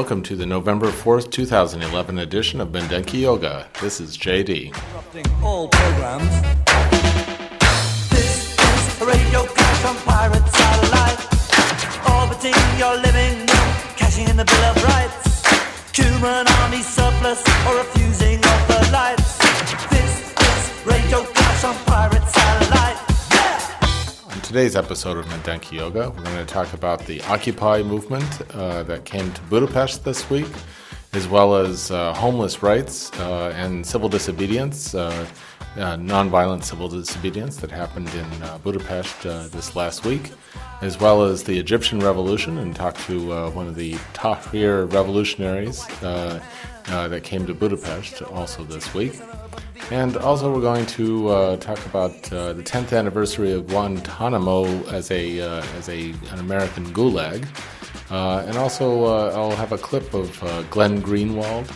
Welcome to the November 4th, 2011 edition of Mindenki Joga. This is JD. Interrupting all programs. This is radio crash on pirate satellite. Orbiting your living room, cashing in the Bill of Rights. Human army surplus or refusing of the lights. This is radio crash on pirate satellite. Today's episode of Mindenki Joga, we're going to talk about the Occupy movement uh, that came to Budapest this week, as well as uh, homeless rights uh, and civil disobedience, uh, uh, nonviolent civil disobedience that happened in uh, Budapest this last week, as well as the Egyptian Revolution, and talk to one of the Tahrir revolutionaries that came to Budapest also this week. And also, we're going to uh, talk about uh, the 10th anniversary of Guantanamo as a uh, as a an American gulag, uh, and also uh, I'll have a clip of uh, Glenn Greenwald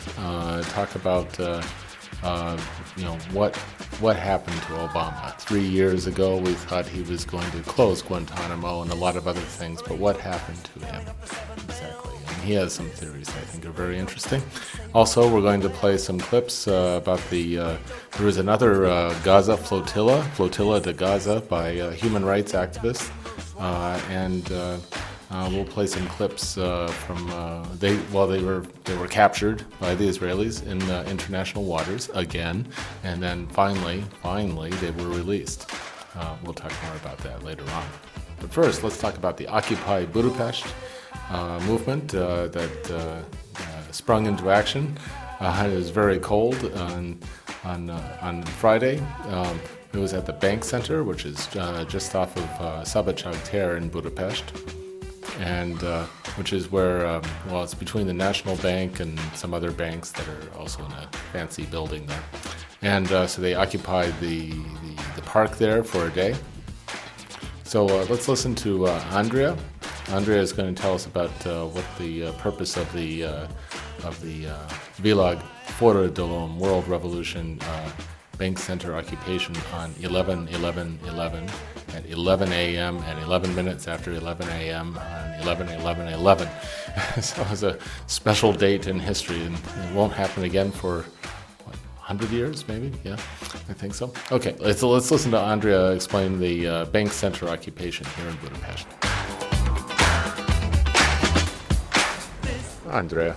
talk about you know what what happened to Obama. Three years ago, we thought he was going to close Guantanamo and a lot of other things, but what happened to him exactly? And he has some theories I think are very interesting. Also, we're going to play some clips uh, about the. Uh, there was another uh, Gaza flotilla, Flotilla de Gaza, by uh, human rights activists, uh, and uh, we'll play some clips uh, from uh, they. Well, they were they were captured by the Israelis in international waters again, and then finally, finally, they were released. Uh, we'll talk more about that later on. But first, let's talk about the Occupy Budapest uh, movement uh, that sprung into action. It was very cold on on on Friday. Um, it was at the Bank Center, which is just off of uh, Szabadság tér in Budapest, and uh, which is where um, well, it's between the National Bank and some other banks that are also in a fancy building there. And uh, so they occupied the, the the park there for a day. So uh, let's listen to uh, Andrea. Andrea is going to tell us about uh, what the uh, purpose of the of the Vilag Fora Dolom World Revolution Bank Center occupation on 11 11 11 at 11 a.m. and 11 minutes after 11 a.m. on 11 11 11. so it was a special date in history, and it won't happen again for what, 100 years, maybe? Yeah, I think so. Okay, let's, let's listen to Andrea explain the uh, bank center occupation here in Budapest. Andrea,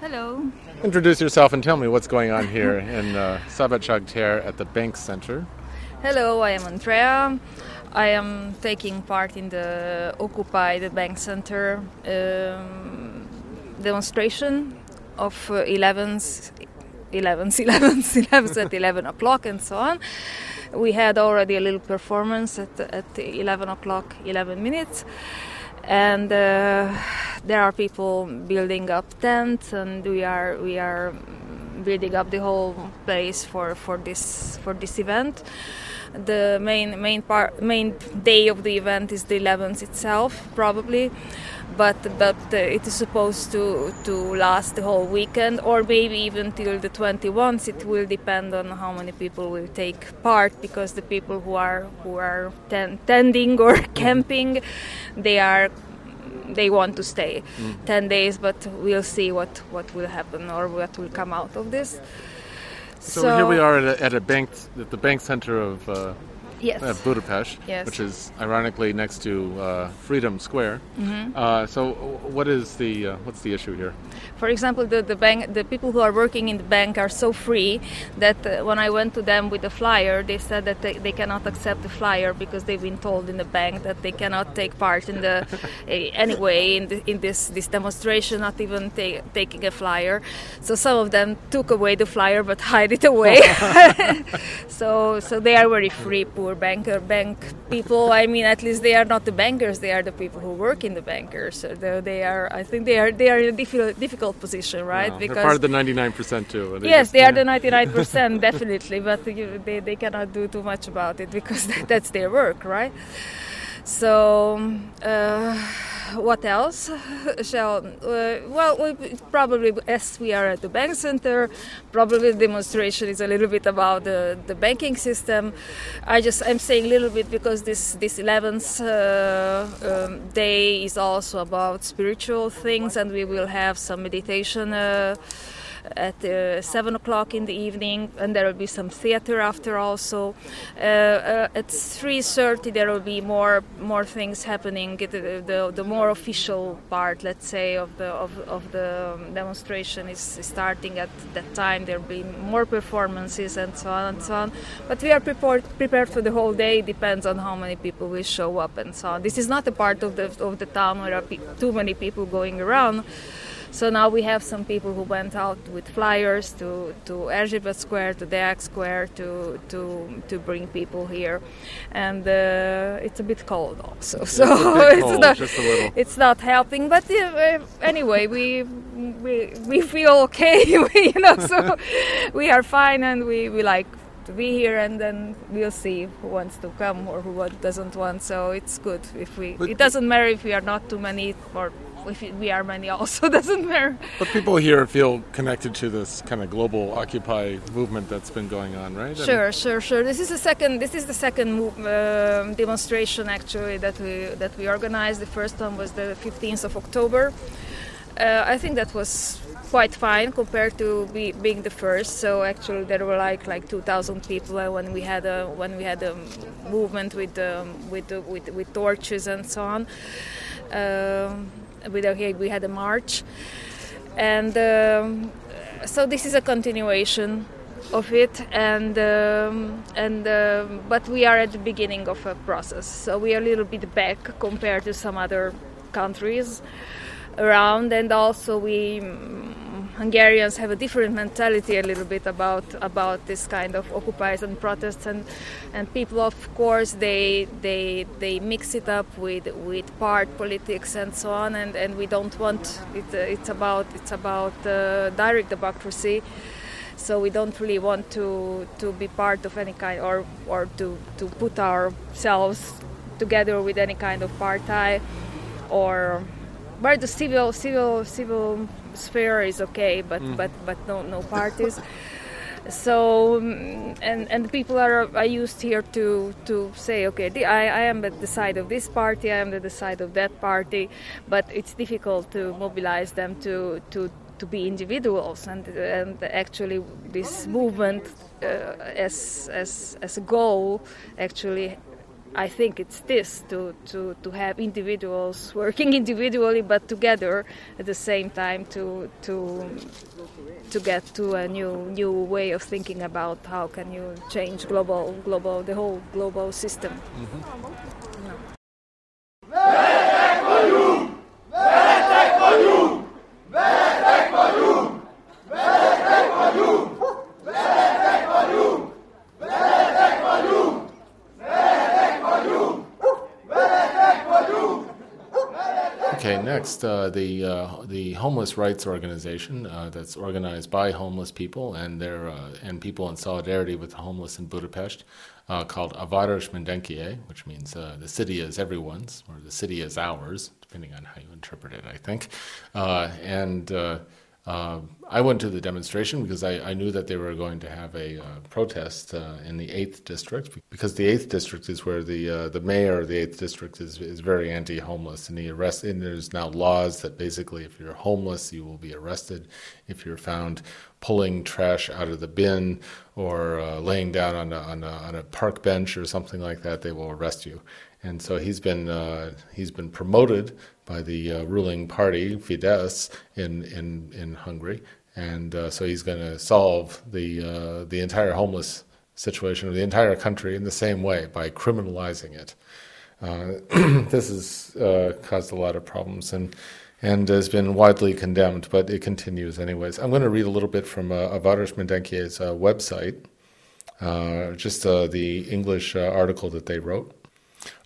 Hello. Introduce yourself and tell me what's going on here in uh, tér at the bank center. Hello, I am Andrea. I am taking part in the Occupy the Bank Center um, demonstration of uh, 11th, 11th, 11th, 11th at 11 o'clock and so on. We had already a little performance at, at 11 o'clock, 11 minutes. And uh, there are people building up tents, and we are we are building up the whole place for, for this for this event. The main main part main day of the event is the 11th itself, probably, but but uh, it is supposed to to last the whole weekend, or maybe even till the 21st. It will depend on how many people will take part, because the people who are who are ten- tending or camping, they are they want to stay 10 days but we'll see what what will happen or what will come out of this So, here we are at a, at a bank, at the bank center of uh, Yes. at Budapest, Yes. which is ironically next to uh, Freedom Square. Mm-hmm. Uh, so, what is the uh, what's the issue here? For example, the, the bank, the people who are working in the bank are so free that uh, when I went to them with the flyer, they said that they, they cannot accept the flyer because they've been told in the bank that they cannot take part in the eh, anyway in, the, in this this demonstration, not even ta- taking a flyer. So some of them took away the flyer but hide it away. so so they are very free, poor banker bank people. I mean, at least they are not the bankers; they are the people who work in the bankers. So they, they are. I think they are they are in a difficult difficult position, right? Wow, they're part of the 99% too. and Yes, just- they are the 99% definitely, but you, they, they cannot do too much about it because that, that's their work, right? So, uh, what else shall? Uh, well, we, probably as we are at the bank center, probably the demonstration is a little bit about the, the banking system. I just I'm saying a little bit because this this 11th uh, um, day is also about spiritual things, and we will have some meditation. Uh, at uh, seven o'clock in the evening, and there will be some theater after also. Uh, uh, at three thirty, there will be more more things happening. The, the, the more official part, let's say, of the of, of the um, demonstration is starting at that time. There will be more performances and so on and so on. But we are prepared prepared for the whole day. Depends on how many people will show up and so on. This is not a part of the of the town where are too many people going around. So now we have some people who went out with flyers to to Erzsébet Square, to Deák Square, to to to bring people here, and uh, it's a bit cold also. So bit cold, not just a little. it's not helping. But uh, anyway, we we we feel okay. we, you know, so we are fine, and we we like to be here and then we'll see who wants to come or who doesn't want so it's good if we But- it doesn't matter if we are not too many or if we are many also doesn't matter But people here feel connected to this kind of global Occupy movement that's been going on, right? And- Sure, sure, sure. This is the second. This is the second move, um demonstration actually that we that we organized. The first one was the 15th of October. Uh, I think that was quite fine compared to be, being the first. So actually, there were like like 2,000 people uh, when we had a when we had a movement with um, with, with with torches and so on. Um, with okay, we had a march, and um, so this is a continuation of it. And um, and um, but we are at the beginning of a process. So we are a little bit back compared to some other countries around. And also we Hungarians have a different mentality a little bit about about this kind of occupies and protests and and people of course they they they mix it up with with part politics and so on and and we don't want it uh, it's about it's about uh, direct democracy. So we don't really want to to be part of any kind or or to to put ourselves together with any kind of party or where the civil civil civil sphere is okay but but but no no parties. So mm, and and the people are are used here to to say okay the, I, I am at the side of this party I am at the side of that party but it's difficult to mobilize them to to to be individuals. And and actually this movement uh, as as as a goal actually I think it's this to, to, to have individuals working individually but together at the same time to to to get to a new new way of thinking about how can you change global global the whole global system. Okay, next, uh, the uh, the homeless rights organization uh, that's organized by homeless people and their uh, and people in solidarity with the homeless in Budapest, uh, called A Város Mindenkié, which means uh, the city is everyone's or the city is ours, depending on how you interpret it, I think. And uh, I went to the demonstration because I, I, knew that they were going to have a uh, protest uh, in the eighth district because the eighth district is where the uh, the mayor of the eighth district is is very anti-homeless and he arrest and there's now laws that basically if you're homeless you will be arrested. If you're found pulling trash out of the bin or uh, laying down on a, on a, on a park bench or something like that they will arrest you and so he's been uh, he's been promoted by the uh, ruling party Fidesz in in in Hungary, and uh, so he's going to solve the uh, the entire homeless situation of the entire country in the same way by criminalizing it. Uh, this has uh, caused a lot of problems and and has been widely condemned, but it continues anyways. I'm going to read a little bit from uh, Mindenkié's website, just the English article that they wrote.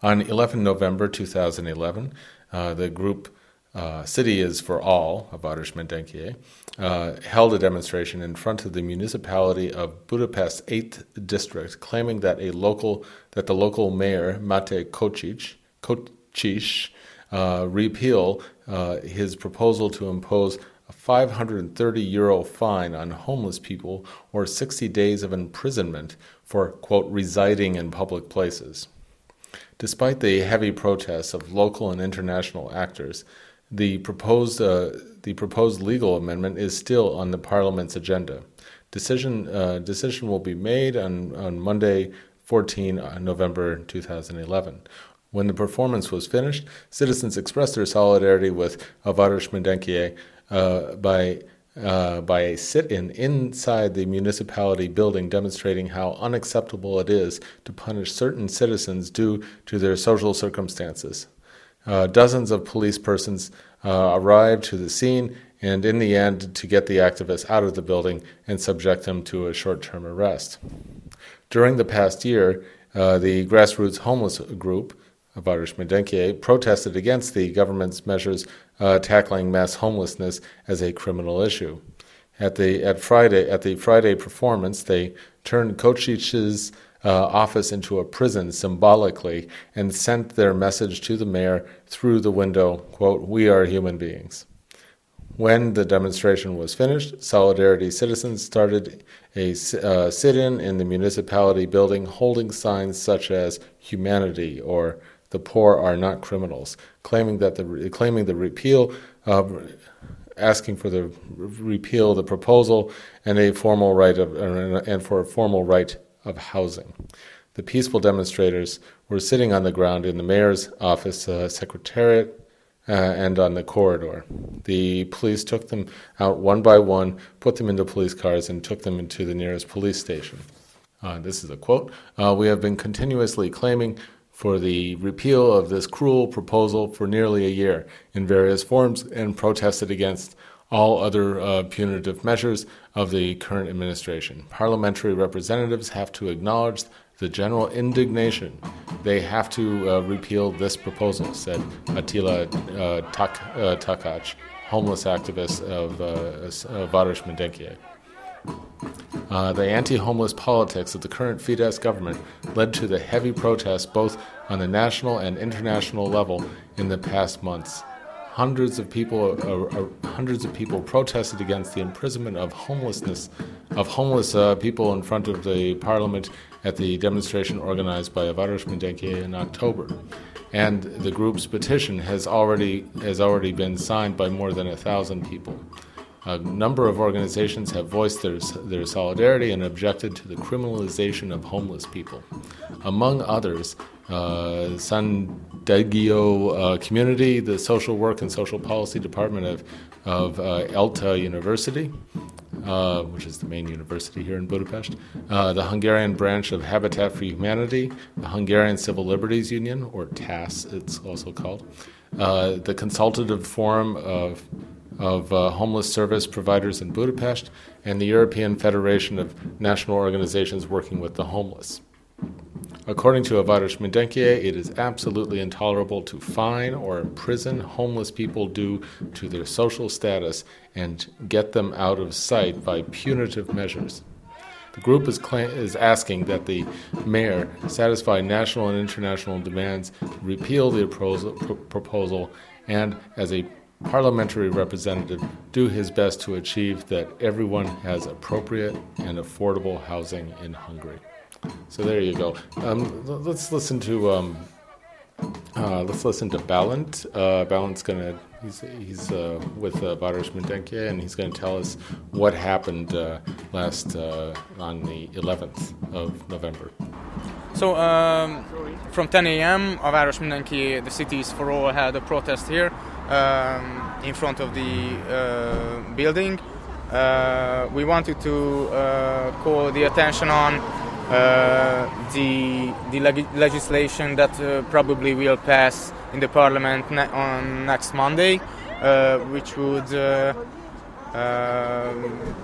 On 11 November 2011, uh, the group uh, City is for All, A Város Mindenkié, uh, held a demonstration in front of the municipality of Budapest's 8th district, claiming that a local that the local mayor, Máté Kocsis, Kocsis uh, repeal uh, his proposal to impose a 530 euro fine on homeless people or 60 days of imprisonment for, quote, residing in public places. Despite the heavy protests of local and international actors, the proposed, uh, the proposed legal amendment is still on the Parliament's agenda. Decision, uh, decision will be made on, on Monday, 14 uh, November 2011. When the performance was finished, citizens expressed their solidarity with A Város Mindenkié uh, by uh, by a sit in inside the municipality building demonstrating how unacceptable it is to punish certain citizens due to their social circumstances. Uh, dozens of police persons uh, arrived to the scene and, in the end, to get the activists out of the building and subject them to a short term arrest. During the past year, uh, the grassroots homeless group A Város Mindenkié protested against the government's measures uh, tackling mass homelessness as a criminal issue. At the at Friday at the Friday performance, they turned Kocsis's uh, office into a prison symbolically and sent their message to the mayor through the window. "Quote: We are human beings." When the demonstration was finished, Solidarity citizens started a uh, sit-in in the municipality building, holding signs such as "Humanity" or the poor are not criminals, claiming that the claiming the repeal, uh, asking for the repeal the proposal and a formal right of and for a formal right of housing. The peaceful demonstrators were sitting on the ground in the mayor's office, uh, secretariat, uh, and on the corridor. The police took them out one by one, put them into police cars, and took them into the nearest police station. Uh, this is a quote. Uh, we have been continuously claiming for the repeal of this cruel proposal for nearly a year in various forms and protested against all other uh, punitive measures of the current administration. Parliamentary representatives have to acknowledge the general indignation. They have to uh, repeal this proposal, said Attila uh, Tak- uh, Takács, homeless activist of uh, Város Mindenkié. Uh, the anti homeless politics of the current Fidesz government led to the heavy protests both on the national and international level in the past months. Hundreds of people, uh, uh, hundreds of people protested against the imprisonment of homelessness, of homeless uh, people in front of the parliament at the demonstration organized by A Város Mindenkié in October. And the group's petition has already has already been signed by more than a thousand people. A number of organizations have voiced their, their solidarity and objected to the criminalization of homeless people. Among others, uh, San Degio uh, Community, the Social Work and Social Policy Department of, of uh, ELTE University, uh, which is the main university here in Budapest, uh, the Hungarian branch of Habitat for Humanity, the Hungarian Civil Liberties Union, or TASZ, it's also called, uh, the Consultative Forum of of uh, homeless service providers in Budapest, and the European Federation of National Organizations Working with the Homeless. According to A Város Mindenkié, it is absolutely intolerable to fine or imprison homeless people due to their social status and get them out of sight by punitive measures. The group is, is asking that the mayor satisfy national and international demands, repeal the proposal and, as a parliamentary representative do his best to achieve that everyone has appropriate and affordable housing in Hungary. So there you go. Um, let's listen to um, uh, let's listen to Balint. Uh, Balint's gonna he's he's uh, with uh, Város Mindenki, and he's gonna tell us what happened uh, last uh, on the 11th of November. So um, from 10 a.m., a Város Mindenki, the cities for all, had a protest here um, in front of the uh, building. Uh, we wanted to uh, call the attention on the the leg- legislation that probably will pass in the parliament ne- on next Monday, which would. Um,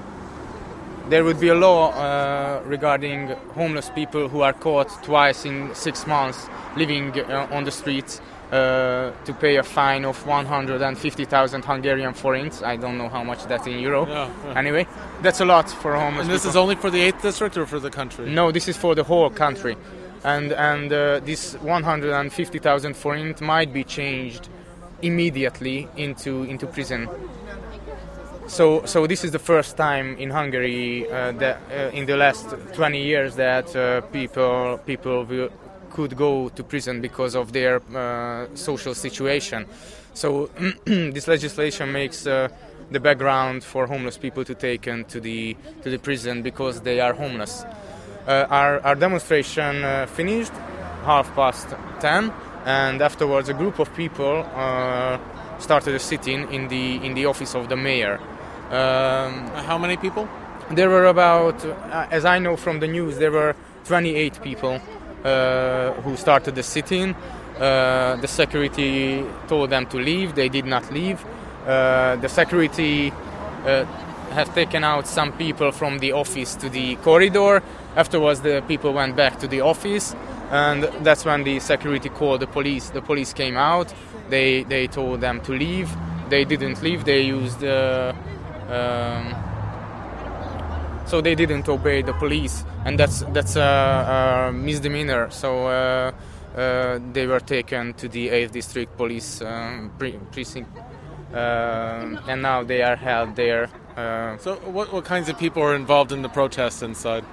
there would be a law uh, regarding homeless people who are caught twice in six months living uh, on the streets uh, to pay a fine of 150,000 Hungarian forints. I don't know how much that's in euro. Yeah, yeah. Anyway, that's a lot for homeless And this people. is only for the 8th district or for the country? No, this is for the whole country, and and uh, this 150,000 forint might be changed immediately into into prison. So so this is the first time in Hungary uh, that uh, in the last 20 years that uh, people people will, could go to prison because of their uh, social situation. So this legislation makes. Uh, the background for homeless people to taken to the to the prison because they are homeless. Uh, our, our demonstration uh, finished half past 10 and afterwards a group of people uh, started a sit-in in the in the office of the mayor um, How many people? there were about uh, as i know from the news there were 28 people who started the sit-in uh, the security told them to leave. They did not leave. Uh, the security uh, have taken out some people from the office to the corridor. Afterwards the people went back to the office and that's when the security called the police. The police came out. They they told them to leave. They didn't leave. They used uh, um, so they didn't obey the police, and that's that's a, a misdemeanor. So uh, uh, they were taken to the 8th district police um, pre- precinct, um and now they are held there. Uh, So, what, what kinds of people are involved in the protests inside?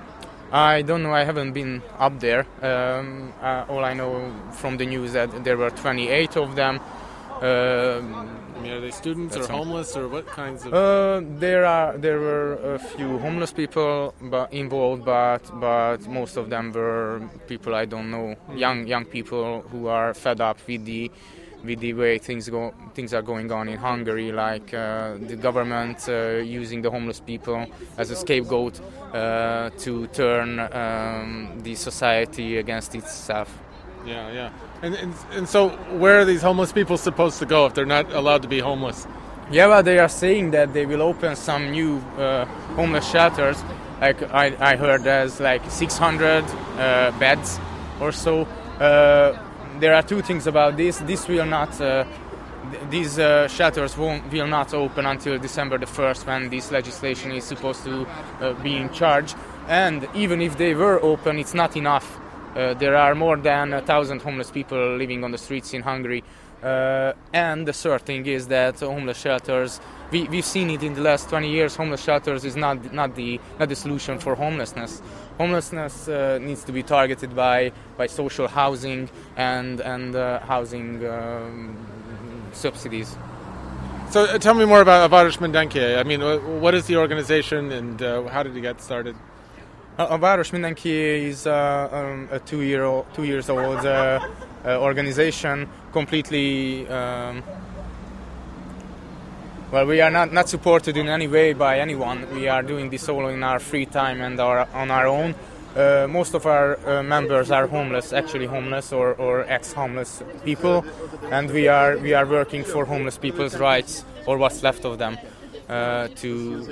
I don't know. I haven't been up there. Um, uh, all I know from the news that there were 28 of them. I mean, are they students That's or homeless or what kinds of? Uh, there are there were a few homeless people but involved, but but most of them were people I don't know, young young people who are fed up with the with the way things go things are going on in Hungary, like uh, the government uh, using the homeless people as a scapegoat uh, to turn um, the society against itself. yeah, yeah. And, and and so, where are these homeless people supposed to go if they're not allowed to be homeless? Yeah, well, they are saying that they will open some new uh, homeless shelters. Like I, I heard, there's like 600 uh, beds or so. Uh, there are two things about this. This will not. Uh, th- these uh, shelters won't, will not open until December the 1st when this legislation is supposed to uh, be in charge. And even if they were open, it's not enough. Uh, there are more than a thousand homeless people living on the streets in Hungary. Uh, and the third thing is that homeless shelters, we, we've seen it in the last 20 years, homeless shelters is not, not, the, not the solution for homelessness. Homelessness uh, needs to be targeted by, by social housing and, and uh, housing um, subsidies. So, uh, tell me more about A Város Mindenki. I mean, what is the organization and uh, how did it get started? A, Város Mindenki is uh, um, a two year old, two years old uh, uh, organization, completely. Um, well, we are not, not supported in any way by anyone. We are doing this all in our free time and our, on our own. Uh, most of our uh, members are homeless, actually homeless or, or ex-homeless people, and we are we are working for homeless people's rights or what's left of them. Uh, to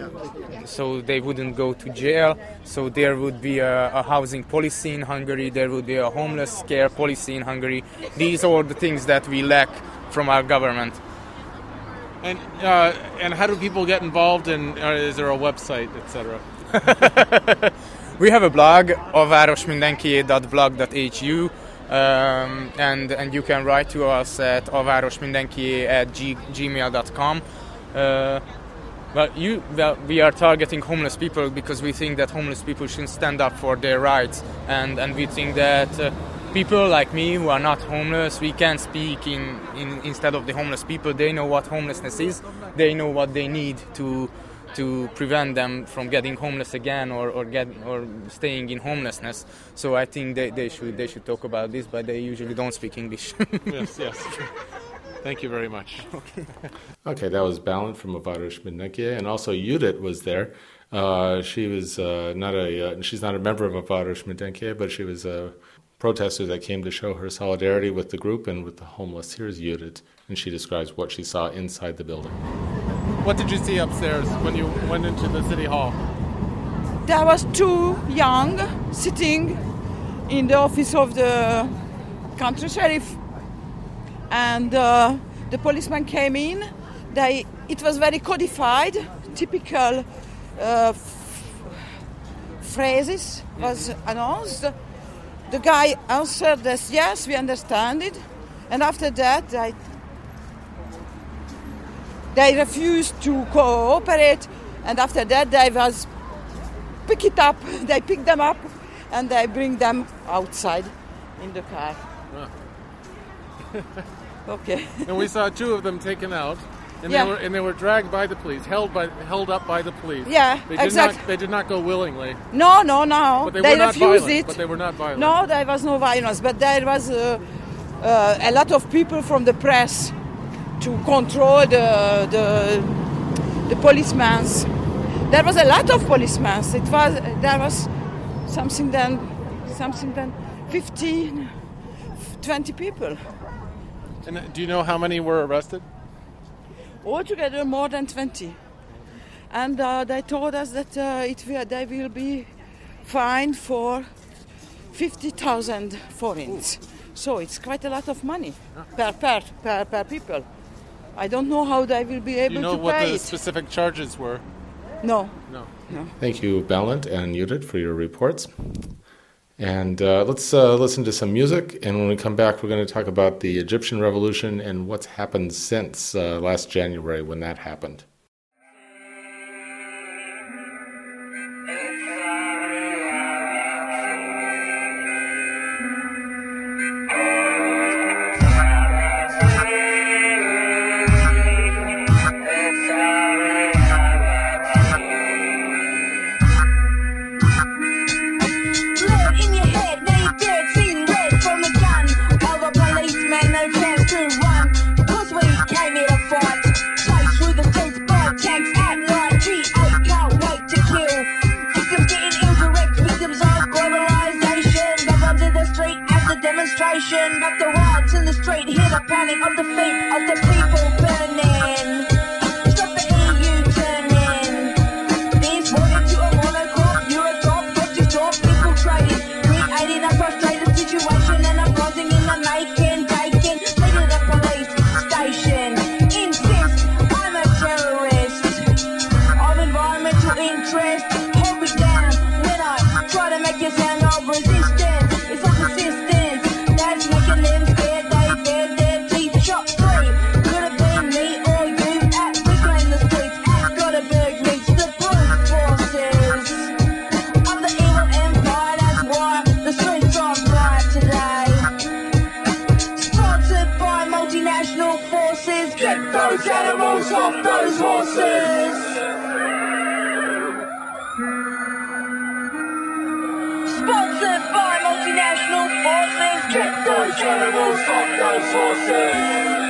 so they wouldn't go to jail. So there would be a, a housing policy in Hungary. There would be a homeless care policy in Hungary. These are the things that we lack from our government. And uh, and how do people get involved? And uh, is there a website, etc.? We have a blog, avárosmindenkié.blog.hu. Um, and and you can write to us at avarosmindenki at g- gmail.com. Uh, but you, well, we are targeting homeless people because we think that homeless people should stand up for their rights, and, and we think that uh, people like me who are not homeless, we can speak in, in instead of the homeless people. They know what homelessness is. They know what they need to to prevent them from getting homeless again or, or get or staying in homelessness. So I think they, they should they should talk about this, but they usually don't speak English. yes, yes. Thank you very much. Okay, that was Balint from A Város Mindenkié, and also Judith was there. Uh, she was uh, not a uh, she's not a member of A Város Mindenkié, but she was a protester that came to show her solidarity with the group and with the homeless. Here's Judith, and she describes what she saw inside the building. What did you see upstairs when you went into the city hall? There was two young sitting in the office of the country sheriff, and uh, the policeman came in. They, it was very codified, typical uh, phrases was announced. The guy answered as yes, we understand it, and after that they they refused to cooperate, and after that they was pick it up. They pick them up, and they bring them outside in the car. okay. And we saw two of them taken out. And Yeah. they were and they were dragged by the police, held by held up by the police. Yeah, they did exact- not they did not go willingly. No, no, no. But they, were not refused violent. it. But they were not violent. No, there was no violence, but there was uh, uh, a lot of people from the press to control the the, the policemen. There was a lot of policemen. It was there was something then something then 15, 20 people. And uh, do you know how many were arrested? Altogether, more than 20. And uh, they told us that uh, it will, they will be fined for 50,000 forints. So it's quite a lot of money per, per, per, per people. I don't know how they will be able to. Do able you know what pay the it. specific charges were? No. No. Thank you, Balint and Judith, for your reports. And uh, let's uh, listen to some music. And when we come back, we're going to talk about the Egyptian Revolution and what's happened since uh, last January when that happened. At demonstration. Back the riots in the street, hear the panic of the feet of the people those animals off those horses. Sponsored by multinational forces. Get those animals off those horses.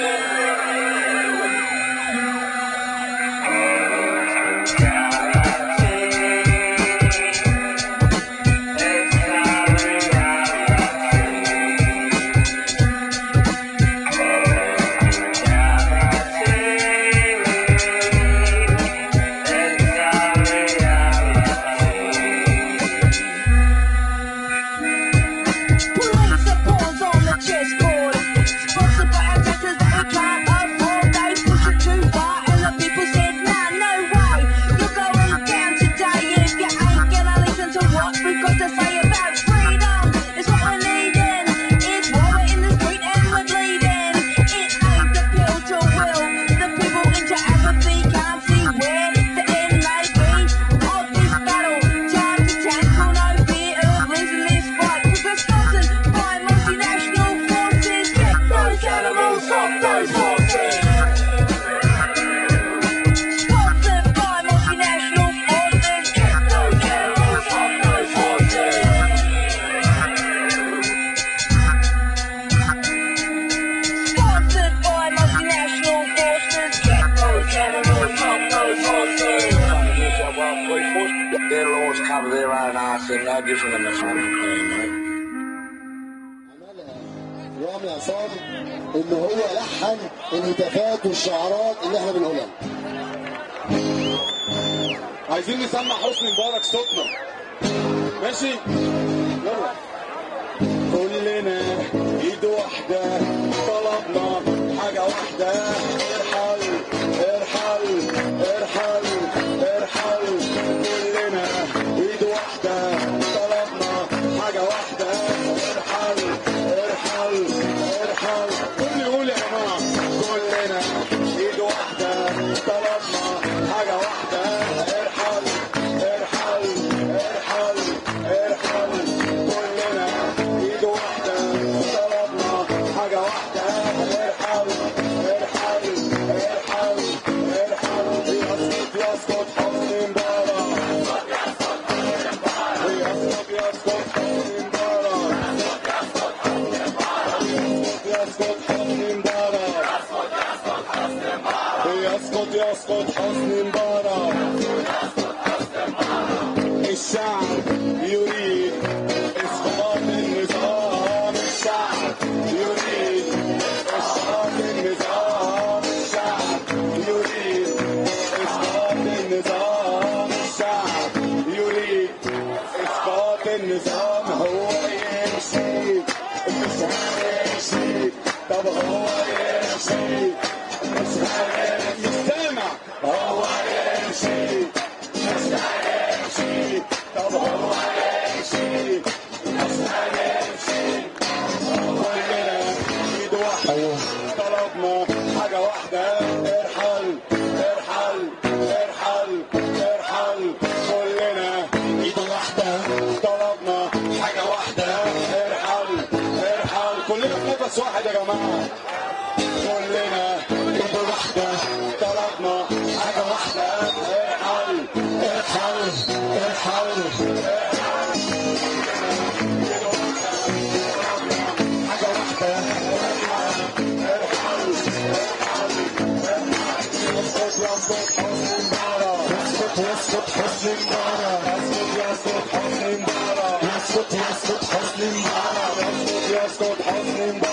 Merci. حسن مبارك يسقط يسقط حسن مبارك يسقط يسقط حسن مبارك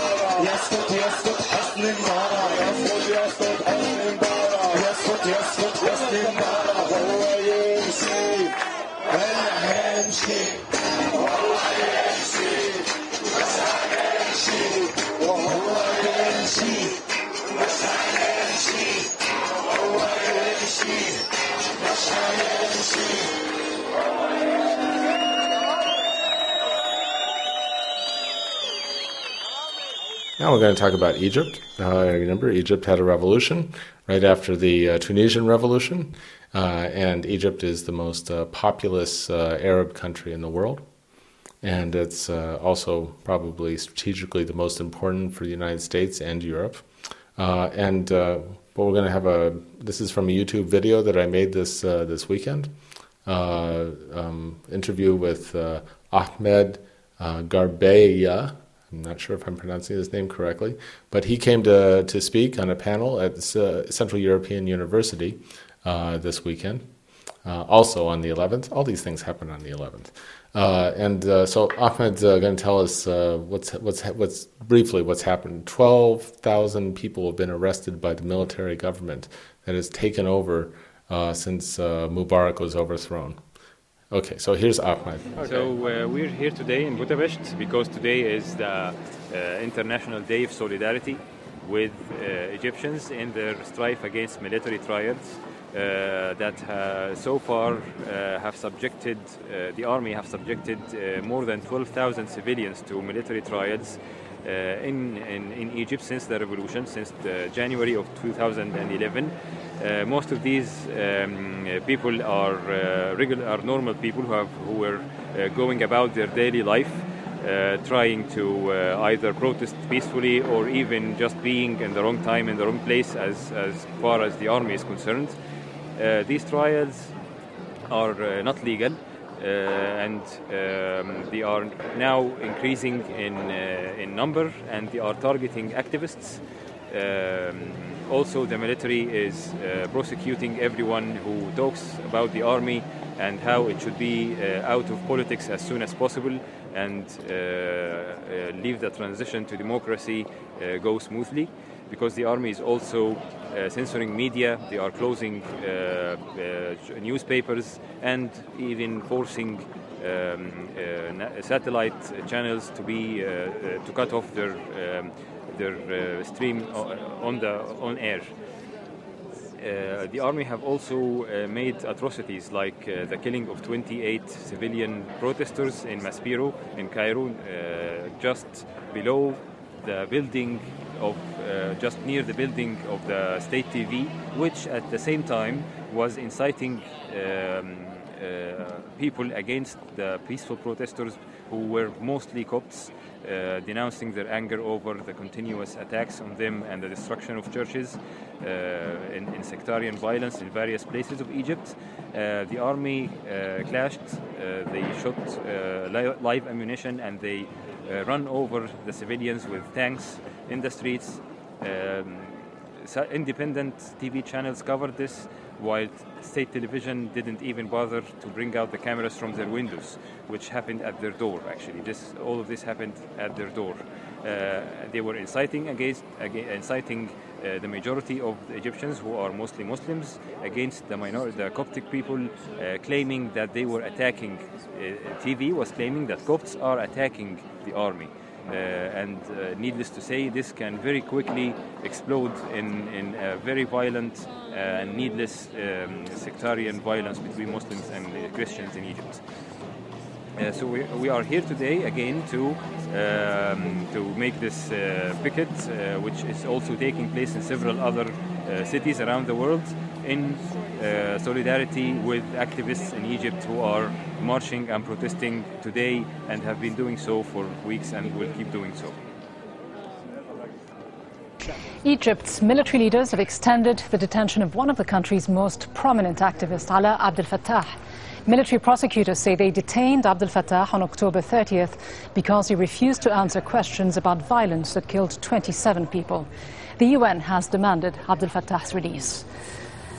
We're going to talk about Egypt. Uh, remember, Egypt had a revolution right after the uh, Tunisian Revolution, uh, and Egypt is the most uh, populous uh, Arab country in the world. And it's uh, also probably strategically the most important for the United States and Europe. And but we're going to have a. This is from a YouTube video that I made this this weekend. Um, interview with Ahmed uh, Gharbeia. I'm not sure if I'm pronouncing his name correctly, but he came to to speak on a panel at uh, Central European University uh, this weekend. Uh, also on the 11th. All these things happen on the 11th. Uh, and uh, so Ahmed's uh, going to tell us what's what's what's briefly what's happened. Twelve thousand people have been arrested by the military government that has taken over since Mubarak was overthrown. Okay, so here's Ahmed. So uh, we're here today in Budapest because today is the uh, International Day of Solidarity with uh, Egyptians in their strife against military trials uh, that uh, so far uh, have subjected the army have subjected more than 12,000 civilians to military trials uh, in, in, in Egypt since the revolution, since the January of 2011. Uh, most of these um, uh, people are uh, regular, are normal people who have who were uh, going about their daily life, uh, trying to uh, either protest peacefully or even just being in the wrong time in the wrong place as as far as the army is concerned. Uh, these trials are uh, not legal. Uh, and um, they are now increasing in, uh, in number and they are targeting activists um, also, the military is uh, prosecuting everyone who talks about the army and how it should be out of politics as soon as possible and leave the transition to democracy go smoothly. Because the army is also uh, censoring media, they are closing uh, uh, newspapers and even forcing um, uh, satellite channels to be uh, uh, to cut off their um, their stream on the on air. The army have also made atrocities like the killing of 28 civilian protesters in Maspero in Cairo, just below the building of uh, just near the building of the state TV, which at the same time was inciting um, uh, people against the peaceful protesters who were mostly Copts, uh, denouncing their anger over the continuous attacks on them and the destruction of churches uh, in, in sectarian violence in various places of Egypt. Uh, the army uh, clashed, they shot li- live ammunition and they uh, run over the civilians with tanks in the streets. Um, independent TV channels covered this, while state television didn't even bother to bring out the cameras from their windows, which happened at their door. Actually, this all of this happened at their door. Uh, they were inciting against, aga inciting uh, the majority of the Egyptians, who are mostly Muslims, against the minority, the Coptic people, uh, claiming that they were attacking. Uh, TV was claiming that Copts are attacking the army. Uh, and uh, needless to say, this can very quickly explode in, in a very violent uh, and needless um, sectarian violence between Muslims and Christians in Egypt. Uh, so we, we are here today again to um, to make this uh, picket, uh, which is also taking place in several other cities around the world, in solidarity with activists in Egypt who are marching and protesting today and have been doing so for weeks and will keep doing so. Egypt's military leaders have extended the detention of one of the country's most prominent activists, Ala Abdel Fattah. Military prosecutors say they detained Abdel Fattah on October 30th because he refused to answer questions about violence that killed 27 people. The UN has demanded Abdel Fattah's release.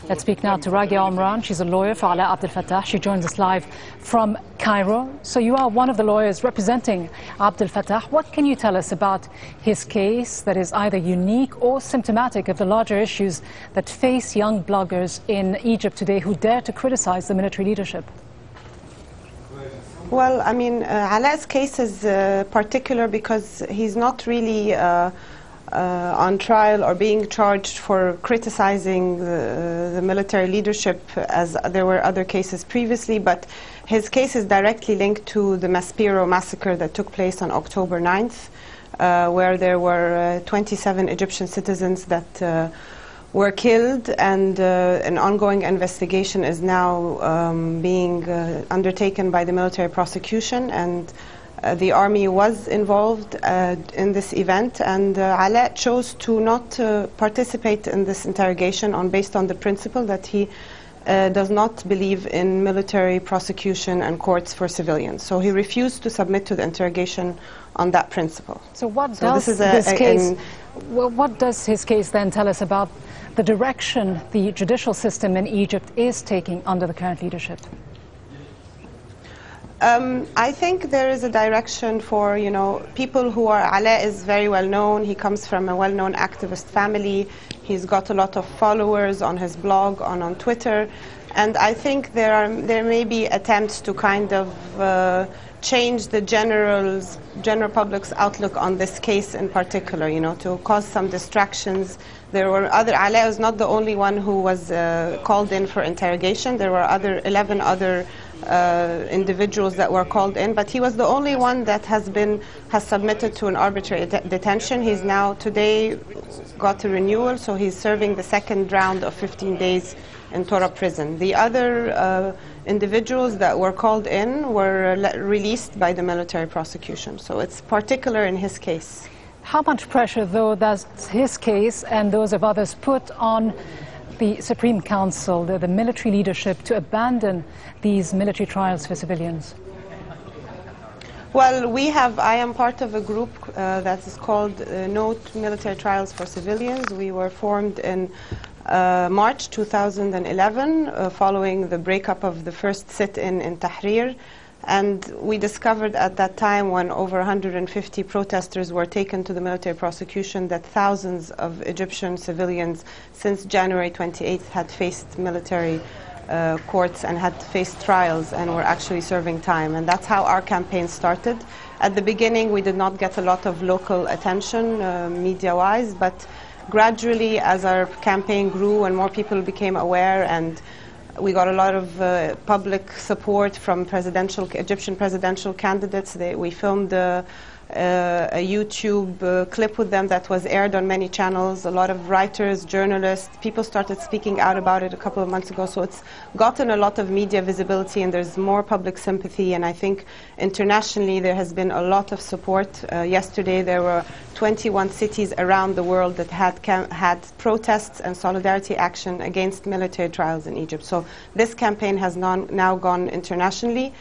Let's speak now to Ragia Omran. She's a lawyer for Ala Abdel Fattah. She joins us live from Cairo. So you are one of the lawyers representing Abdel Fattah. What can you tell us about his case that is either unique or symptomatic of the larger issues that face young bloggers in Egypt today who dare to criticize the military leadership? Well, I mean, uh, Alaa's case is uh, particular because he's not really uh, uh, on trial or being charged for criticizing the, the military leadership as there were other cases previously, but his case is directly linked to the Maspero massacre that took place on October 9th, uh, where there were uh, 27 Egyptian citizens that uh, were killed, and uh, an ongoing investigation is now um, being uh, undertaken by the military prosecution. And the army was involved uh, in this event, and uh, Ala chose to not uh, participate in this interrogation on based on the principle that he. Uh, does not believe in military prosecution and courts for civilians. So he refused to submit to the interrogation on that principle. So what So does this is a- this case? an- well, what does his case then tell us about the direction the judicial system in Egypt is taking under the current leadership? Um, I think there is a direction for you know people who are Ala is very well known. He comes from a well-known activist family. He's got a lot of followers on his blog, on on Twitter, and I think there are there may be attempts to kind of uh, change the general's general public's outlook on this case in particular. You know, to cause some distractions. There were other. Ala is not the only one who was uh, called in for interrogation. There were other 11 other uh, individuals that were called in, but he was the only one that has been has submitted to an arbitrary de- detention. He's now today got a renewal, so he's serving the second round of 15 days in Tora prison. The other uh, individuals that were called in were released by the military prosecution. So it's particular in his case. How much pressure, though, does his case and those of others put on the Supreme Council, the, the military leadership, to abandon these military trials for civilians? Well, we have, I am part of a group uh, that is called uh, No to Military Trials for Civilians. We were formed in uh, March 2011 uh, following the breakup of the first sit in in Tahrir. And we discovered at that time, when over 150 protesters were taken to the military prosecution, that thousands of Egyptian civilians since January 28th had faced military uh, courts and had faced trials and were actually serving time. And that's how our campaign started. At the beginning, we did not get a lot of local attention, uh, media wise, but gradually, as our campaign grew and more people became aware and we got a lot of uh, public support from presidential Egyptian presidential candidates. They, we filmed uh, a YouTube uh, clip with them that was aired on many channels. A lot of writers, journalists, people started speaking out about it a couple of months ago. So it's gotten a lot of media visibility, and there's more public sympathy. And I think internationally there has been a lot of support. Uh, yesterday there were 21 cities around the world that had had protests and solidarity action against military trials in Egypt. So this campaign has now gone internationally.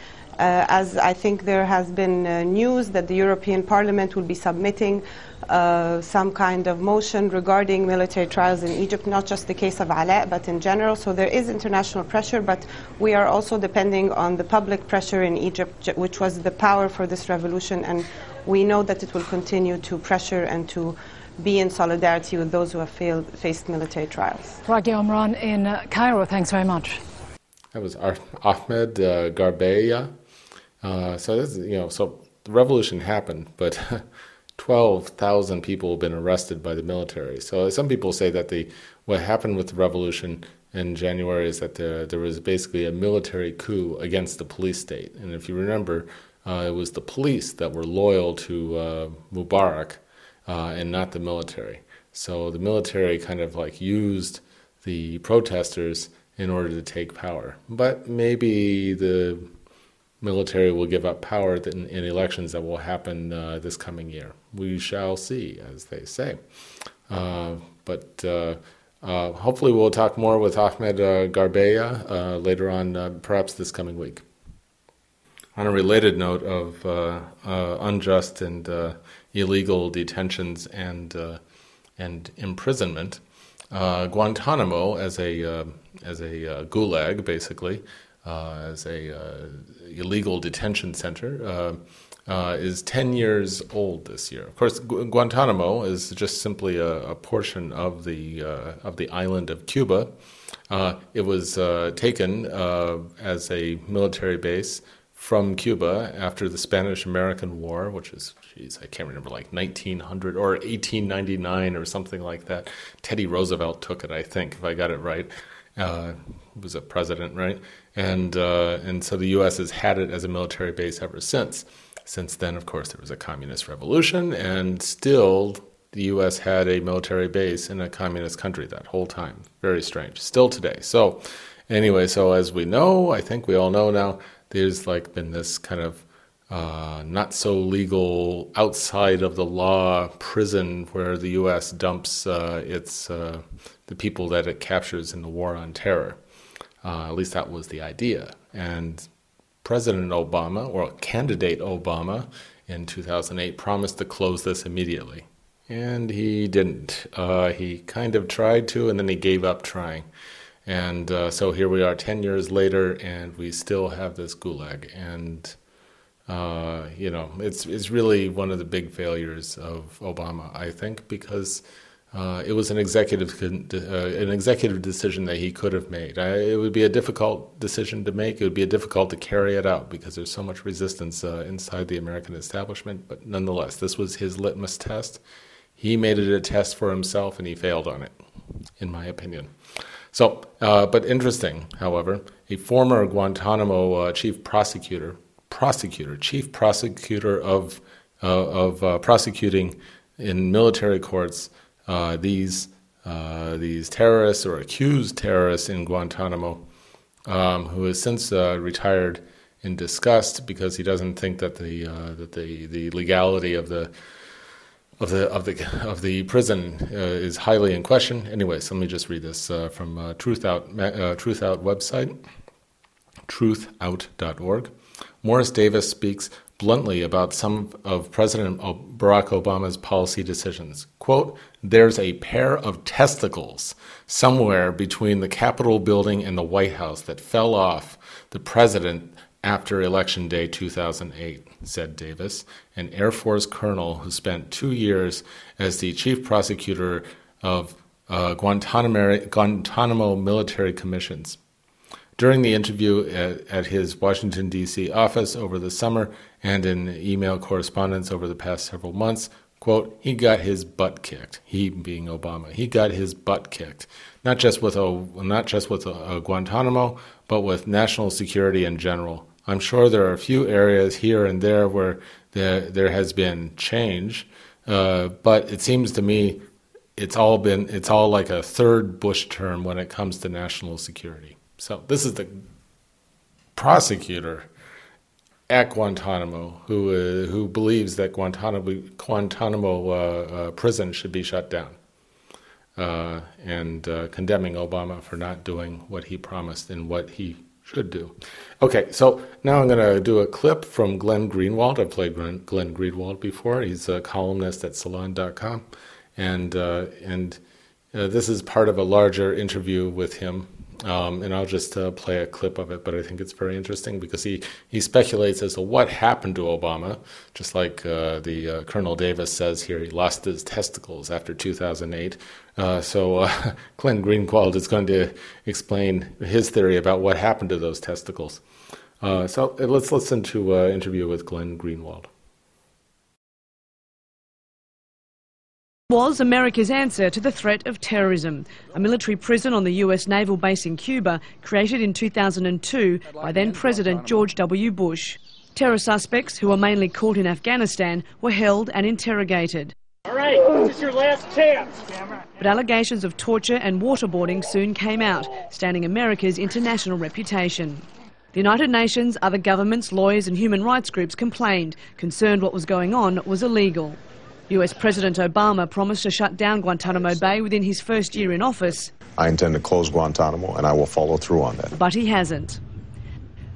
Uh, as I think there has been uh, news that the European Parliament will be submitting uh, some kind of motion regarding military trials in Egypt, not just the case of Ala, but in general. So there is international pressure, but we are also depending on the public pressure in Egypt, which was the power for this revolution, and we know that it will continue to pressure and to be in solidarity with those who have failed, faced military trials. Ragia Omran in uh, Cairo, thanks very much. That was Ar- Ahmed uh, Gharbeia. Uh, so this is, you know, so the revolution happened, but 12,000 people have been arrested by the military. So some people say that the what happened with the revolution in January is that there, there was basically a military coup against the police state. And if you remember, uh, it was the police that were loyal to uh, Mubarak uh, and not the military. So the military kind of like used the protesters in order to take power. But maybe the military will give up power in, in elections that will happen uh, this coming year. We shall see, as they say. Uh, but uh, uh hopefully, we'll talk more with Ahmed uh, Gharbeia later on, perhaps this coming week. On a related note of unjust and illegal detentions and and imprisonment, Guantanamo as a as a gulag, basically, as a illegal detention center, uh, uh, is 10 years old this year. Of course, Gu- Guantanamo is just simply a, a portion of the, uh, of the island of Cuba. Uh, it was uh, taken uh, as a military base from Cuba after the Spanish American War, which is, geez, I can't remember, like 1900 or 1899 or something like that. Teddy Roosevelt took it, I think, if I got it right. Uh, was a president, right? And uh, and so the U.S. has had it as a military base ever since. Since then, of course, there was a communist revolution, and still the U.S. had a military base in a communist country that whole time. Very strange. Still today. So anyway, so as we know, I think we all know now, there's like been this kind of uh, not so legal, outside of the law prison where the U.S. dumps uh, its uh, the people that it captures in the war on terror. Uh, at least that was the idea. And President Obama, or candidate Obama, in 2008 promised to close this immediately. And he didn't. Uh, he kind of tried to, and then he gave up trying. And uh, so here we are 10 years later, and we still have this gulag. And, uh, you know, it's, it's really one of the big failures of Obama, I think, because uh, it was an executive uh, an executive decision that he could have made. I, it would be a difficult decision to make. It would be difficult to carry it out because there's so much resistance uh, inside the American establishment. But nonetheless, this was his litmus test. He made it a test for himself, and he failed on it, in my opinion. So, uh, but interesting, however, a former Guantanamo uh, chief prosecutor, prosecutor, chief prosecutor of uh, of prosecuting in military courts uh, these uh, these terrorists or accused terrorists in Guantanamo, um, who has since uh, retired in disgust because he doesn't think that the uh, that the, the legality of the of the of the of the prison uh, is highly in question. Anyways, let me just read this from Truthout Truth Out website, truthout.org. Morris Davis speaks bluntly about some of President Barack Obama's policy decisions. Quote, there's a pair of testicles somewhere between the Capitol building and the White House that fell off the president after Election Day 2008, said Davis, an Air Force colonel who spent two years as the chief prosecutor of uh, Guantanamo, Guantanamo military commissions. During the interview at, at his Washington, D.C. office over the summer and in email correspondence over the past several months, quote, he got his butt kicked. He being Obama, he got his butt kicked, not just with a, not just with a, a Guantanamo, but with national security in general. I'm sure there are a few areas here and there where there there has been change, uh, but it seems to me it's all been it's all like a third Bush term when it comes to national security. So this is the prosecutor at Guantanamo who uh, who believes that Guantanamo Guantanamo uh, uh, prison should be shut down, uh, and uh, condemning Obama for not doing what he promised and what he should do. Okay, so now I'm going to do a clip from Glenn Greenwald. I've played Glenn, Greenwald before. He's a columnist at Salon.com, and uh, and this is part of a larger interview with him um, and I'll just uh, play a clip of it, but I think it's very interesting because he, he speculates as to what happened to Obama, just like uh, the uh, Colonel Davis says here, he lost his testicles after 2008. Uh, so uh, Glenn Greenwald is going to explain his theory about what happened to those testicles. Uh, so let's listen to an interview with Glenn Greenwald. Was America's answer to the threat of terrorism, a military prison on the US naval base in Cuba created in 2002 by then President George W. Bush. Terror suspects, who were mainly caught in Afghanistan, were held and interrogated. All right, this is your last chance. But allegations of torture and waterboarding soon came out, standing America's international reputation. The United Nations, other governments, lawyers and human rights groups complained, concerned what was going on was illegal. US President Obama promised to shut down Guantanamo Bay within his first year in office. I intend to close Guantanamo and I will follow through on that. But he hasn't.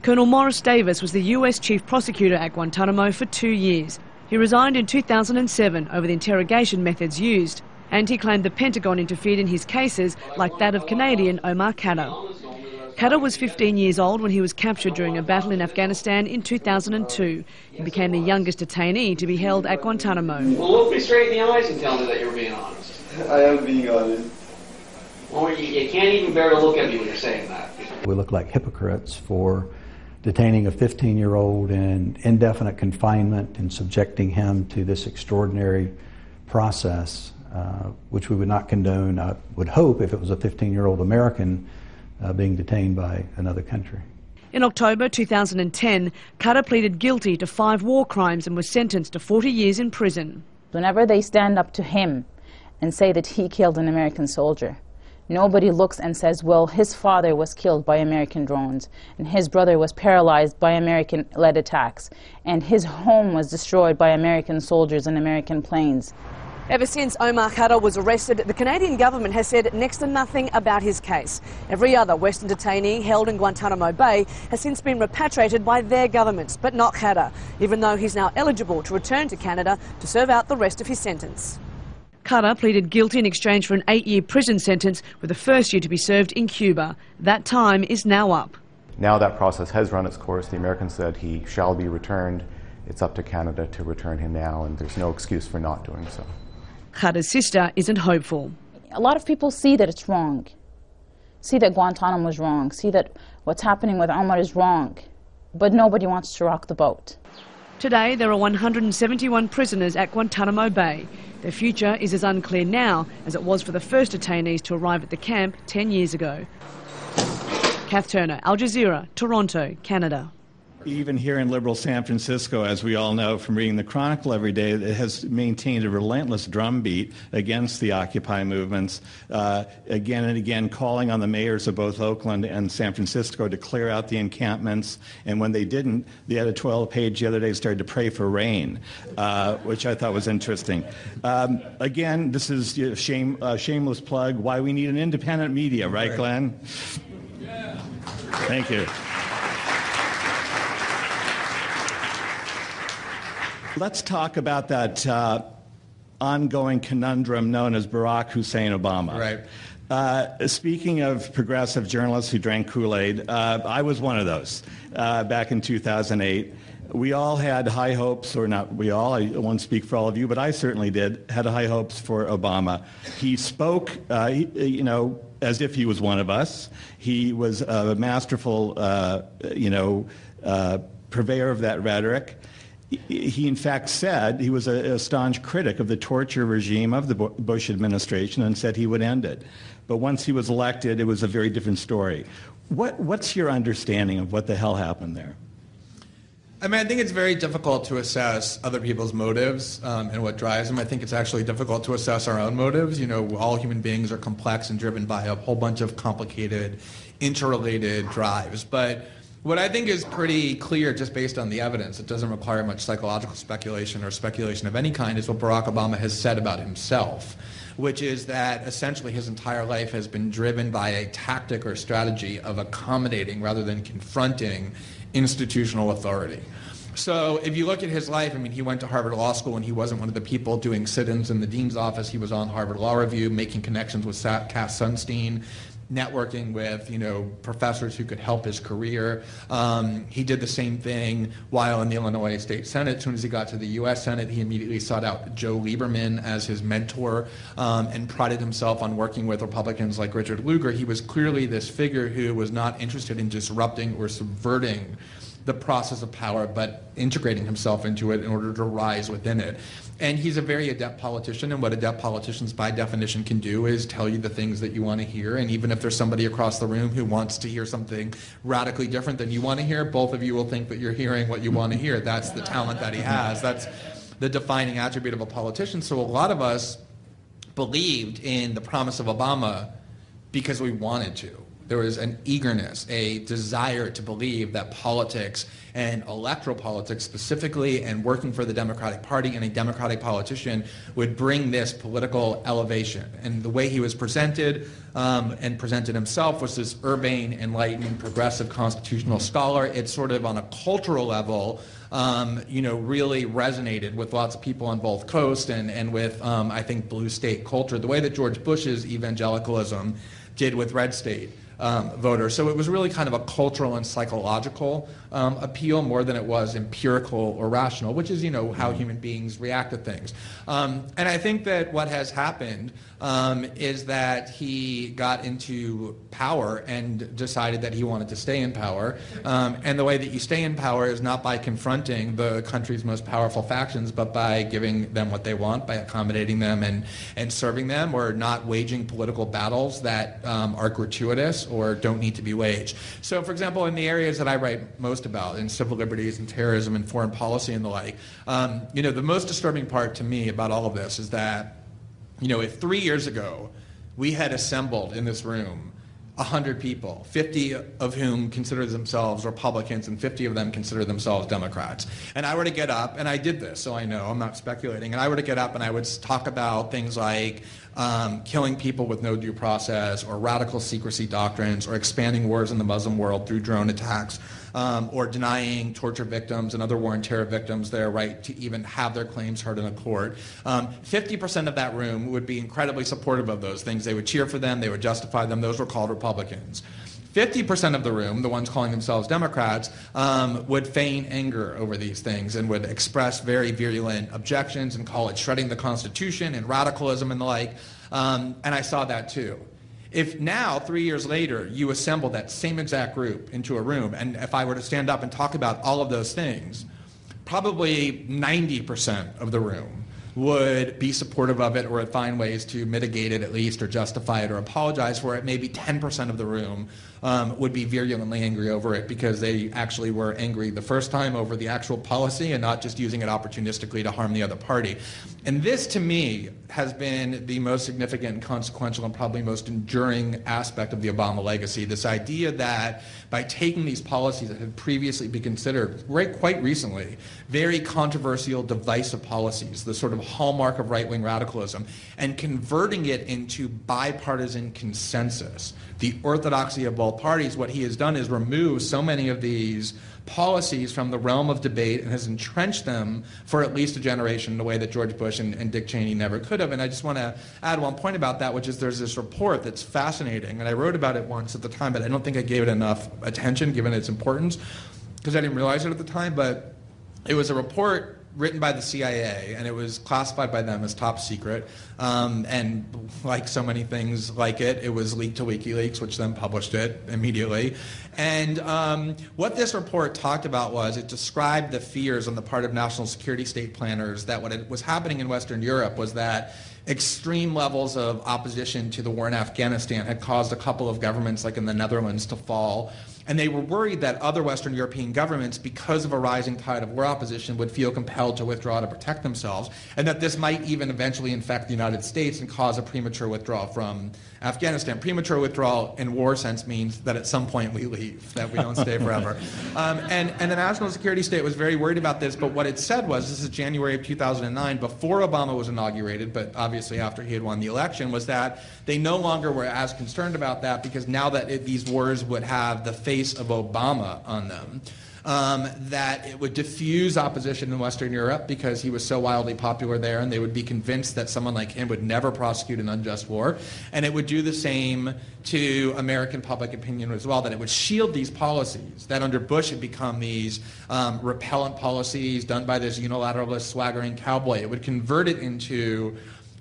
Colonel Morris Davis was the US chief prosecutor at Guantanamo for two years. He resigned in 2007 over the interrogation methods used, and he claimed the Pentagon interfered in his cases like that of Canadian Omar Khadr. Khadr was 15 years old when he was captured during a battle in Afghanistan in 2002. He became the youngest detainee to be held at Guantanamo. Well, look me straight in the eyes and tell me that you're being honest. I am being honest. Well, you, you can't even bear to look at me when you're saying that. We look like hypocrites for detaining a 15 year old in indefinite confinement and subjecting him to this extraordinary process, uh, which we would not condone. I would hope if it was a 15 year old American uh, being detained by another country. In October 2010, Khadr pleaded guilty to five war crimes and was sentenced to 40 years in prison. Whenever they stand up to him and say that he killed an American soldier, nobody looks and says, well, his father was killed by American drones, and his brother was paralyzed by American led attacks, and his home was destroyed by American soldiers and American planes. Ever since Omar Khadr was arrested, the Canadian government has said next to nothing about his case. Every other Western detainee held in Guantanamo Bay has since been repatriated by their governments, but not Khadr, even though he's now eligible to return to Canada to serve out the rest of his sentence. Khadr pleaded guilty in exchange for an eight-year prison sentence, with the first year to be served in Cuba. That time is now up. Now that process has run its course. The Americans said he shall be returned. It's up to Canada to return him now, and there's no excuse for not doing so. Khadr's sister isn't hopeful. A lot of people see that it's wrong, see that Guantanamo is wrong, see that what's happening with Omar is wrong, but nobody wants to rock the boat. Today, there are 171 prisoners at Guantanamo Bay. Their future is as unclear now as it was for the first detainees to arrive at the camp 10 years ago. Cath Turner, Al Jazeera, Toronto, Canada even here in liberal San Francisco, as we all know from reading the Chronicle every day, it has maintained a relentless drumbeat against the Occupy movements, uh, again and again calling on the mayors of both Oakland and San Francisco to clear out the encampments. And when they didn't, the editorial page the other day started to pray for rain, uh, which I thought was interesting. Um, again, this is a shame, uh, shameless plug why we need an independent media, right, Glenn? Yeah. Thank you. Let's talk about that uh, ongoing conundrum known as Barack Hussein Obama. Right. Uh, speaking of progressive journalists who drank Kool Aid, uh, I was one of those uh, back in 2008. We all had high hopes, or not we all, I won't speak for all of you, but I certainly did, had high hopes for Obama. He spoke, uh, he, you know, as if he was one of us. He was a masterful, uh, you know, uh, purveyor of that rhetoric. He, in fact, said he was a, a, staunch critic of the torture regime of the Bush administration and said he would end it. But once he was elected, it was a very different story. What, what's your understanding of what the hell happened there? I mean, I think it's very difficult to assess other people's motives um, and what drives them. I think it's actually difficult to assess our own motives. You know, all human beings are complex and driven by a whole bunch of complicated, interrelated drives. But what I think is pretty clear just based on the evidence, it doesn't require much psychological speculation or speculation of any kind, is what Barack Obama has said about himself which is that essentially his entire life has been driven by a tactic or strategy of accommodating rather than confronting institutional authority. So if you look at his life, I mean, he went to Harvard Law School and he wasn't one of the people doing sit-ins in the dean's office. He was on Harvard Law Review, making connections with Cass Sunstein, networking with you know professors who could help his career. Um, he did the same thing while in the Illinois State Senate. As soon as he got to the U.S. Senate, he immediately sought out Joe Lieberman as his mentor um, and prided himself on working with Republicans like Richard Lugar. He was clearly this figure who was not interested in disrupting or subverting the process of power, but integrating himself into it in order to rise within it. And he's a very adept politician, and what adept politicians, by definition, can do is tell you the things that you want to hear. And even if there's somebody across the room who wants to hear something radically different than you want to hear, both of you will think that you're hearing what you want to hear. That's the talent that he has. That's the defining attribute of a politician. So a lot of us believed in the promise of Obama because we wanted to there was an eagerness, a desire to believe that politics and electoral politics specifically, and working for the Democratic Party and a Democratic politician would bring this political elevation. And the way he was presented um, and presented himself was this urbane, enlightened, progressive constitutional scholar. It sort of on a cultural level, um, you know, really resonated with lots of people on both coasts and, and with, um, I think, blue state culture, the way that George Bush's evangelicalism did with red state um, voters. So it was really kind of a cultural and psychological um, appeal more than it was empirical or rational, which is, you know, how human beings react to things. Um, and I think that what has happened um, is that he got into power and decided that he wanted to stay in power. Um, and the way that you stay in power is not by confronting the country's most powerful factions, but by giving them what they want, by accommodating them and, and serving them, or not waging political battles that um, are gratuitous or don't need to be waged. So, for example, in the areas that I write most about, in civil liberties and terrorism and foreign policy and the like, um, you know, the most disturbing part to me about all of this is that you know, if three years ago we had assembled in this room 100 people, 50 of whom consider themselves Republicans and 50 of them consider themselves Democrats. And I were to get up, and I did this, so I know, I'm not speculating, and I were to get up and I would talk about things like um, killing people with no due process, or radical secrecy doctrines, or expanding wars in the Muslim world through drone attacks, um, or denying torture victims and other war and terror victims their right to even have their claims heard in a court. Um, 50% of that room would be incredibly supportive of those things. They would cheer for them, they would justify them. Those were called Republicans. 50% of the room, the ones calling themselves Democrats, um, would feign anger over these things and would express very virulent objections and call it shredding the Constitution and radicalism and the like. Um, and I saw that too. If now, three years later, you assemble that same exact group into a room, and if I were to stand up and talk about all of those things, probably 90% of the room would be supportive of it or find ways to mitigate it at least or justify it or apologize for it. Maybe 10% of the room um, would be virulently angry over it because they actually were angry the first time over the actual policy and not just using it opportunistically to harm the other party. And this, to me, has been the most significant consequential and probably most enduring aspect of the Obama legacy. This idea that by taking these policies that had previously been considered, right, quite recently, very controversial, divisive policies, the sort of hallmark of right wing radicalism and converting it into bipartisan consensus. The orthodoxy of both parties, what he has done is remove so many of these policies from the realm of debate and has entrenched them for at least a generation in a way that George Bush and, and Dick Cheney never could have. And I just want to add one point about that, which is there's this report that's fascinating, and I wrote about it once at the time, but I don't think I gave it enough attention given its importance because I didn't realize it at the time. But it was a report written by the CIA, and it was classified by them as top secret. Um, and like so many things like it, it was leaked to WikiLeaks, which then published it immediately. And um, what this report talked about was it described the fears on the part of national security state planners that what was happening in Western Europe was that extreme levels of opposition to the war in Afghanistan had caused a couple of governments, like in the Netherlands, to fall. And they were worried that other Western European governments, because of a rising tide of war opposition, would feel compelled to withdraw to protect themselves, and that this might even eventually infect the United States and cause a premature withdrawal from Afghanistan. Premature withdrawal in war sense means that at some point we leave, that we don't stay forever. Um, and, and the national security state was very worried about this, but what it said was this is January of 2009, before Obama was inaugurated, but obviously after he had won the election, was that they no longer were as concerned about that because now that it, these wars would have the face of Obama on them. Um, that it would diffuse opposition in Western Europe because he was so wildly popular there, and they would be convinced that someone like him would never prosecute an unjust war. And it would do the same to American public opinion as well, that it would shield these policies that under Bush had become these um, repellent policies done by this unilateralist, swaggering cowboy. It would convert it into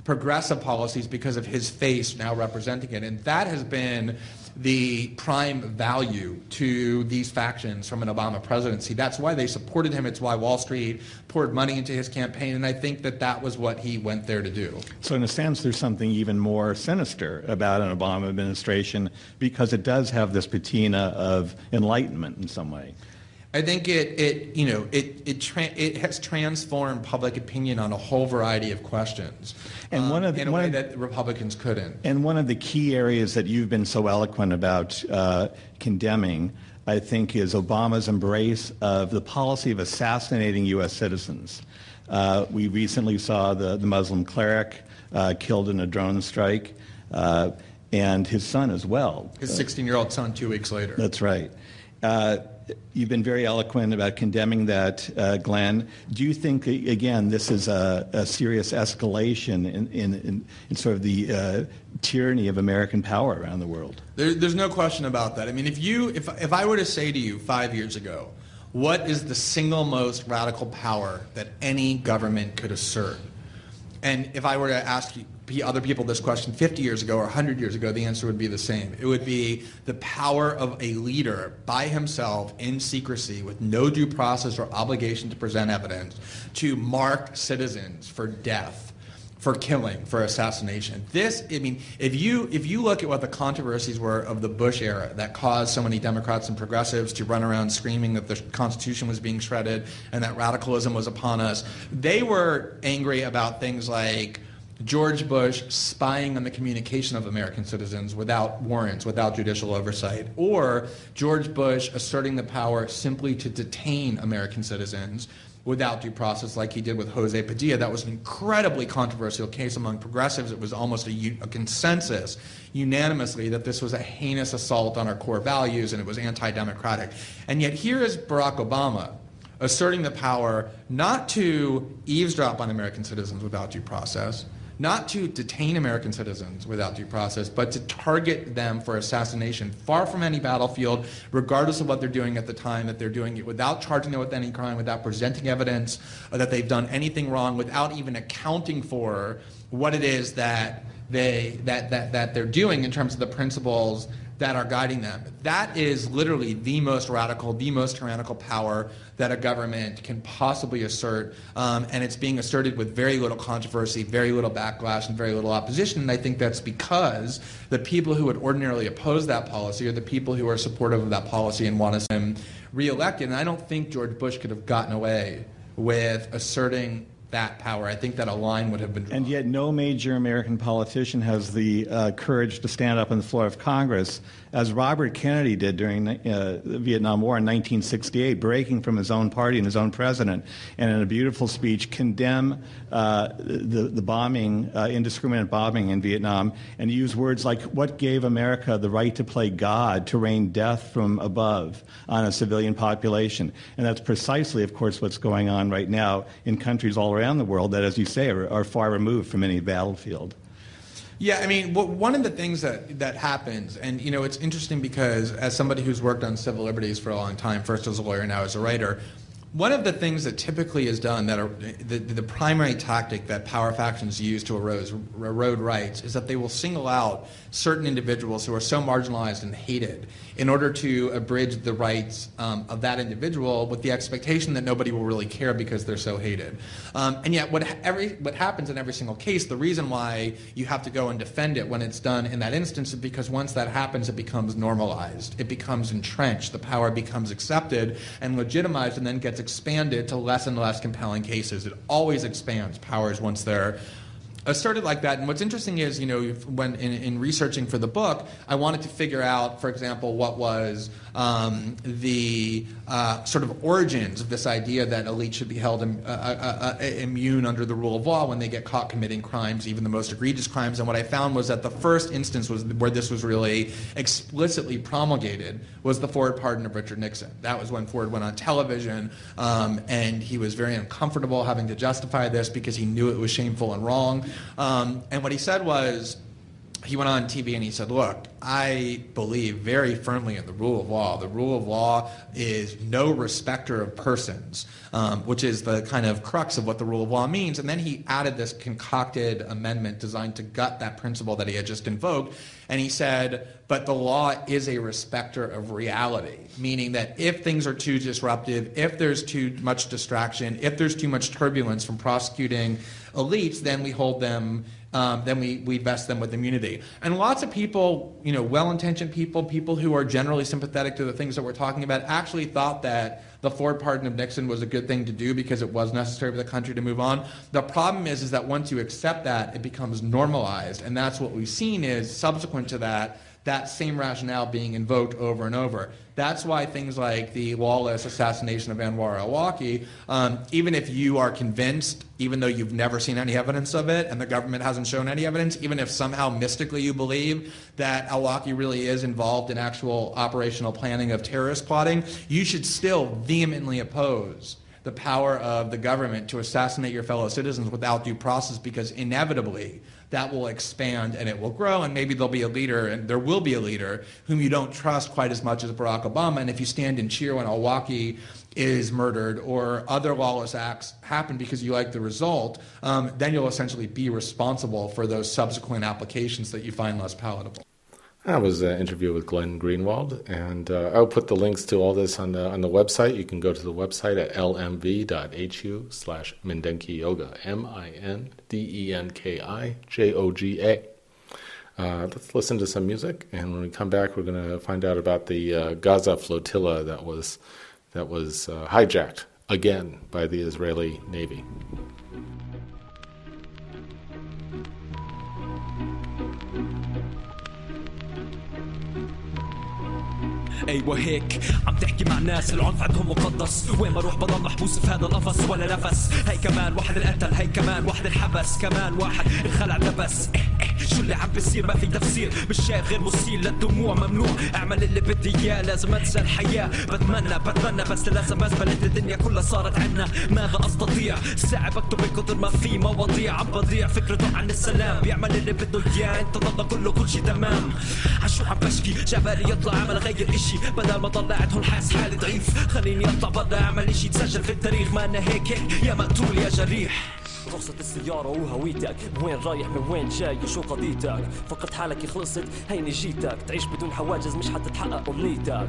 progressive policies because of his face now representing it. And that has been the prime value to these factions from an Obama presidency. That's why they supported him. It's why Wall Street poured money into his campaign. And I think that that was what he went there to do. So, in a sense, there's something even more sinister about an Obama administration because it does have this patina of enlightenment in some way. I think it, it you know, it, it, tra- it has transformed public opinion on a whole variety of questions And um, one of the- in a one way of- that Republicans couldn't. And one of the key areas that you've been so eloquent about uh, condemning, I think, is Obama's embrace of the policy of assassinating U.S. citizens. Uh, we recently saw the, the Muslim cleric uh, killed in a drone strike, uh, and his son as well. His 16 year old son, two weeks later. That's right. You've been very eloquent about condemning that, uh, Glenn. Do you think, again, this is a, a serious escalation in, in, in, sort of the uh, tyranny of American power around the world? There, there's no question about that. I mean, if you, if, if I were to say to you five years ago, what is the single most radical power that any government could assert? And if I were to ask you, other people this question 50 years ago or 100 years ago, the answer would be the same. It would be the power of a leader by himself in secrecy with no due process or obligation to present evidence to mark citizens for death for killing, for assassination. This, I mean, if you if you look at what the controversies were of the Bush era that caused so many Democrats and progressives to run around screaming that the Constitution was being shredded and that radicalism was upon us, they were angry about things like George Bush spying on the communication of American citizens without warrants, without judicial oversight, or George Bush asserting the power simply to detain American citizens without due process, like he did with Jose Padilla. That was an incredibly controversial case among progressives. It was almost a consensus unanimously that this was a heinous assault on our core values and it was anti democratic. And yet, here is Barack Obama asserting the power not to eavesdrop on American citizens without due process, not to detain American citizens without due process, but to target them for assassination far from any battlefield, regardless of what they're doing at the time that they're doing it, without charging them with any crime, without presenting evidence that they've done anything wrong, without even accounting for what it is that they that, that, that they're doing in terms of the principles that are guiding them. That is literally the most radical, the most tyrannical power that a government can possibly assert, um, and it's being asserted with very little controversy, very little backlash, and very little opposition. And I think that's because the people who would ordinarily oppose that policy are the people who are supportive of that policy and want to see him reelected. And I don't think George Bush could have gotten away with asserting that power. I think that a line would have been drawn. And yet, no major American politician has the uh, courage to stand up on the floor of Congress, as Robert Kennedy did during uh, the Vietnam War in 1968, breaking from his own party and his own president, and in a beautiful speech, condemn uh, the, the bombing, uh, indiscriminate bombing in Vietnam, and use words like, What gave America the right to play God, to rain death from above on a civilian population? And that's precisely, of course, what's going on right now in countries all around the world that, as you say, are, are far removed from any battlefield. Yeah, I mean, one of the things that, that happens, and you know, it's interesting because as somebody who's worked on civil liberties for a long time, first as a lawyer, now as a writer, one of the things that typically is done that are, the, the primary tactic that power factions use to erode, erode rights is that they will single out certain individuals who are so marginalized and hated in order to abridge the rights um, of that individual with the expectation that nobody will really care because they're so hated. Um, and yet, what, every, what happens in every single case, the reason why you have to go and defend it when it's done in that instance is because once that happens, it becomes normalized. It becomes entrenched. The power becomes accepted and legitimized and then gets expanded to less and less compelling cases. It always expands powers once they're uh, asserted like that. And what's interesting is, you know, when in, in researching for the book, I wanted to figure out, for example, what was um, the uh, sort of origins of this idea that elites should be held Im- uh, uh, uh, immune under the rule of law when they get caught committing crimes, even the most egregious crimes. And what I found was that the first instance was where this was really explicitly promulgated was the Ford pardon of Richard Nixon. That was when Ford went on television, um, and he was very uncomfortable having to justify this because he knew it was shameful and wrong. Um, and what he said was, he went on TV and he said, Look, I believe very firmly in the rule of law. The rule of law is no respecter of persons, um, which is the kind of crux of what the rule of law means. And then he added this concocted amendment designed to gut that principle that he had just invoked. And he said, But the law is a respecter of reality, meaning that if things are too disruptive, if there's too much distraction, if there's too much turbulence from prosecuting elites, then we hold them um, then we, we vest them with immunity. And lots of people, you know, well-intentioned people, people who are generally sympathetic to the things that we're talking about, actually thought that the Ford pardon of Nixon was a good thing to do because it was necessary for the country to move on. The problem is, is that once you accept that, it becomes normalized, and that's what we've seen is subsequent to that, that same rationale being invoked over and over. That's why things like the lawless assassination of Anwar al-Awlaki, um, even if you are convinced, even though you've never seen any evidence of it and the government hasn't shown any evidence, even if somehow mystically you believe that al-Awlaki really is involved in actual operational planning of terrorist plotting, you should still vehemently oppose the power of the government to assassinate your fellow citizens without due process because inevitably that will expand and it will grow and maybe there'll be a leader and there will be a leader whom you don't trust quite as much as Barack Obama and if you stand and cheer when al-Awlaki is murdered or other lawless acts happen because you like the result, um, then you'll essentially be responsible for those subsequent applications that you find less palatable. That was an interview with Glenn Greenwald, and uh, I'll put the links to all this on the on the website. You can go to the website at lmv.hu slash Mindenki Joga, M-I-N-D-E-N-K-I-J-O-G-A. Uh, let's listen to some music, and when we come back, we're going to find out about the uh, Gaza flotilla that was that was uh, hijacked again by the Israeli Navy. أيوه هيك عم تحكي مع ناس العنف عندهم مقدس. وين ما أروح بضل محبوس في هذا القفص ولا نفس. هي كمان واحد انقتل هي كمان واحد انحبس كمان واحد انخلع لبس إيه. شو اللي عم بيصير؟ ما في تفسير مش شايف غير مثير للدموع ممنوع. اعمل اللي بدي إياه لازم أنسى الحياة. بتمنى بتمنى بس لازم اثبت الدنيا كلها صارت عنا. ماذا أستطيع؟ ساعة بكتب من كتر ما في مواضيع. عم بضيع فكرته عن السلام. بيعمل اللي بده إياه. انت ضل كله كل شي تمام. عشو عم بشكي؟ جبالي يطلع عمل غير إشي. بدل ما طلعت هون حاس حالي ضعيف. خليني أطلع برا أعمل إشي يتسجل في التاريخ. ما أنا هيك هيك. يا مقتول يا جريح. رخصة السيارة وهويتك. وين رايح من وين جاي؟ وشو قضيتك؟ فقدت حالك خلصت هيني جيتك. تعيش بدون حواجز مش حتتحقق أمنيتك.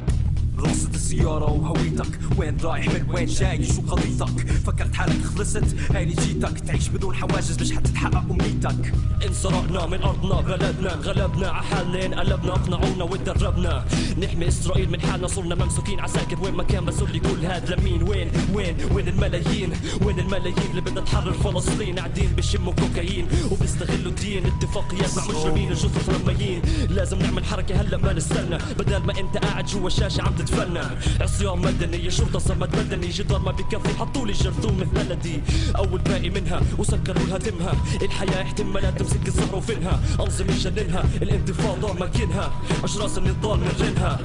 رصد السيارة وهويتك. وين رايح من وين جاي شو قضيتك فكرت حالك خلصت هاي جيتك. تعيش بدون حواجز مش حتتحقق أمنيتك. انسرقنا من أرضنا بلدنا انغلبنا. عحالنا انقلبنا اقنعونا وتدربنا. نحمي إسرائيل من حالنا صرنا ممسوكين. عساكر وين ما كان مسؤول كل هاد لمين؟ وين؟ وين؟ وين الملايين؟ وين الملايين اللي بدنا تحرر فلسطين؟ قاعدين بشموا كوكايين وبيستغلوا الدين اتفاقيات مع مجرمين الجثث رميين لازم نعمل حركة هلا ما نستنى. بدل ما انت قاعد جوا الشاشة عم تتفنى عصيان مدني شرطة صمد مدني. جدار ما بكفي حطوا لي جرثومة بلدي. أول باقي منها وسكروا لها دمها الحياة احتمالات تمسك الزهرة وفنها. انظمة جننها الانتفاضة مكنها اجراس النضال من رنها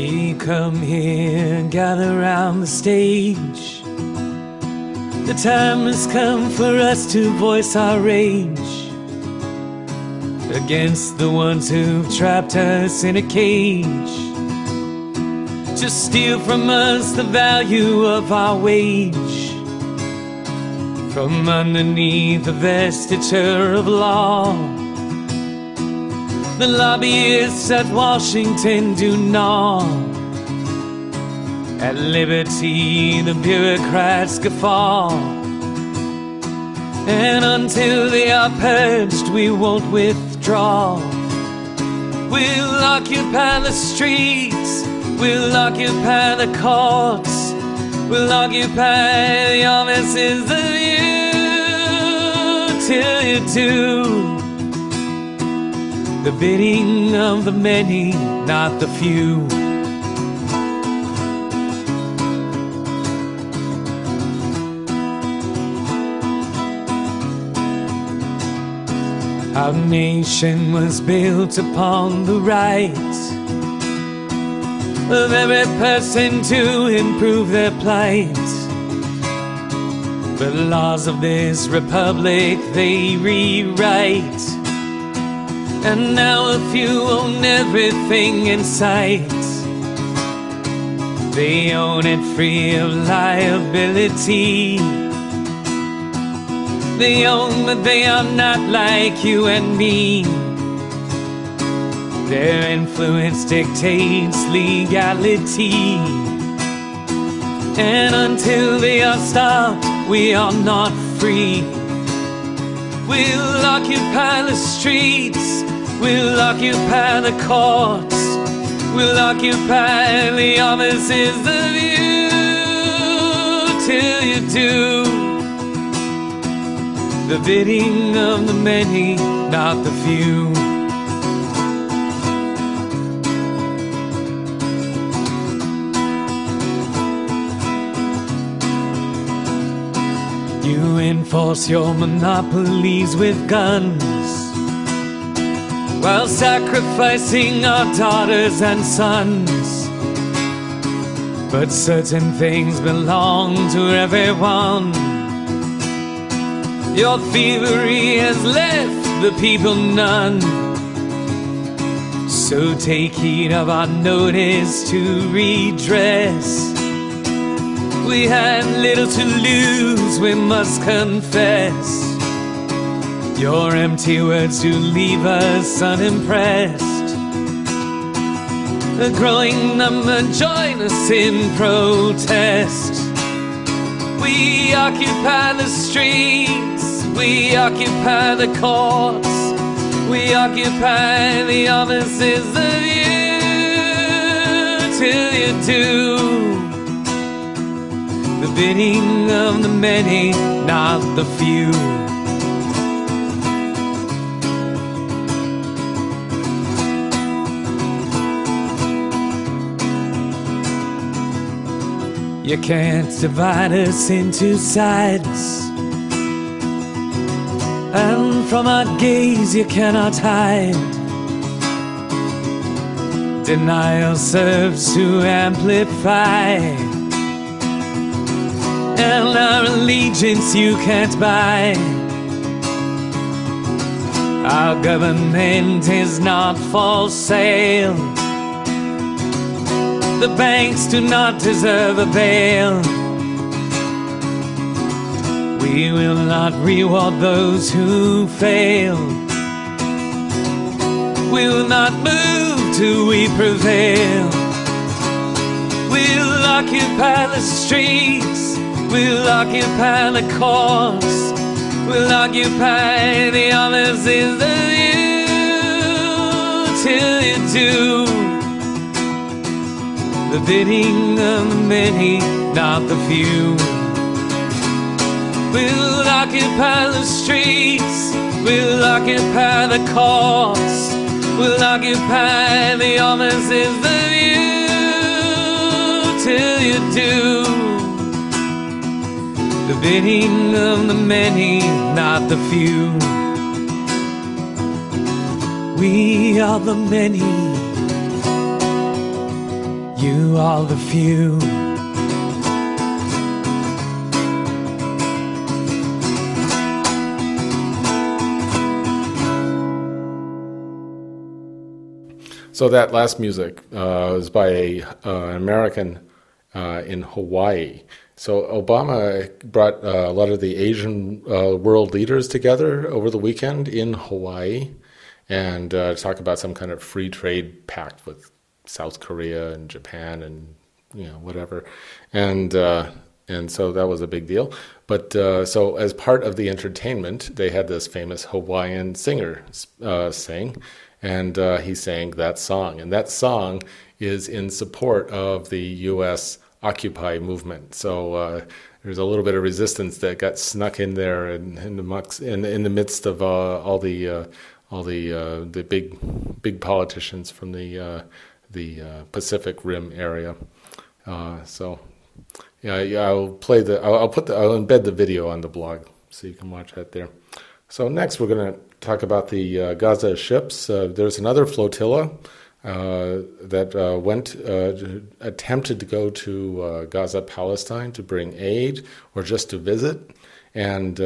Ye come here, gather round the stage. The time has come for us to voice our rage against the ones who've trapped us in a cage. To steal from us the value of our wage. From underneath the vestiture of law. The lobbyists at Washington do gnaw. At liberty, the bureaucrats guffaw. And until they are purged, we won't withdraw. We'll occupy the streets, we'll occupy the courts, we'll occupy the offices of you till you do the bidding of the many, not the few. Our nation was built upon the right of every person to improve their plight. The laws of this republic they rewrite. And now a few own everything in sight. They own it free of liability. They own that they are not like you and me. Their influence dictates legality. And until they are stopped, we are not free. We'll occupy the streets, we'll occupy the courts, we'll occupy the offices of you till you do. The bidding of the many, not the few. You enforce your monopolies with guns while sacrificing our daughters and sons. But certain things belong to everyone. Your thievery has left the people none. So take heed of our notice to redress. We had little to lose, we must confess. Your empty words do leave us unimpressed. A growing number join us in protest. We occupy the streets, we occupy the courts, we occupy the offices of you till you do the bidding of the many, not the few. You can't divide us into sides. And from our gaze you cannot hide. Denial serves to amplify. And our allegiance you can't buy. Our government is not for sale. The banks do not deserve a bail. We will not reward those who fail. We will not move till we prevail. We'll occupy the streets. We'll occupy the courts. We'll occupy the offices of you till you do the bidding of the many, not the few. We'll occupy the streets. We'll occupy the courts. We'll occupy the offices of you till you do the bidding of the many, not the few. We are the many, you are the few. So that last music uh, was by a, uh, an American uh, in Hawaii. So Obama brought uh, a lot of the Asian uh, world leaders together over the weekend in Hawaii and uh, talk about some kind of free trade pact with South Korea and Japan and you know whatever, and uh, and so that was a big deal. But uh, so as part of the entertainment, they had this famous Hawaiian singer uh, sing, and uh, he sang that song, and that song is in support of the U.S. Occupy movement. So. Uh, there's a little bit of resistance that got snuck in there in, in the in, in the midst of all the all the uh, the big big politicians from the uh, the uh, Pacific Rim area. Uh, so yeah, yeah, I'll play the I'll, I'll, put the I'll embed the video on the blog so you can watch that there. So next we're going to talk about the uh, Gaza ships. Uh, there's another flotilla. that went attempted to go to Gaza, Palestine, to bring aid or just to visit, and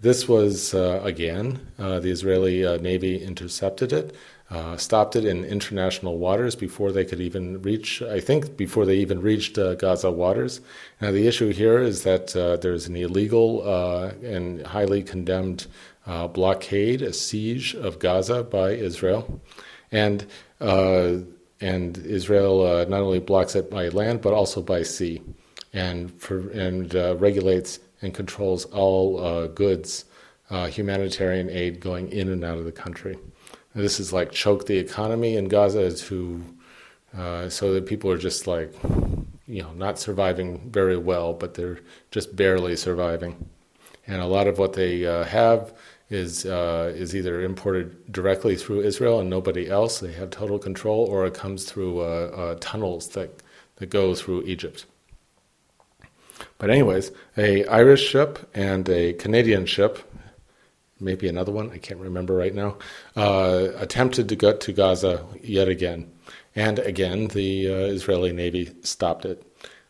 this was, uh, again, uh, the Israeli uh, Navy intercepted it, uh, stopped it in international waters before they could even reach, I think, before they even reached uh, Gaza waters. Now, the issue here is that uh, there's an illegal and highly condemned blockade, a siege of Gaza by Israel. And, and Israel not only blocks it by land, but also by sea, and, for, and regulates and controls all uh, goods, uh, humanitarian aid going in and out of the country. This is like choke the economy in Gaza to uh, so that people are just like you know not surviving very well, but they're just barely surviving. And a lot of what they uh, have is uh, is either imported directly through Israel and nobody else. They have total control, or it comes through uh, tunnels that that go through Egypt. But anyways, a Irish ship and a Canadian ship, maybe another one, I can't remember right now, uh, attempted to get to Gaza yet again. And again, the uh, Israeli Navy stopped it.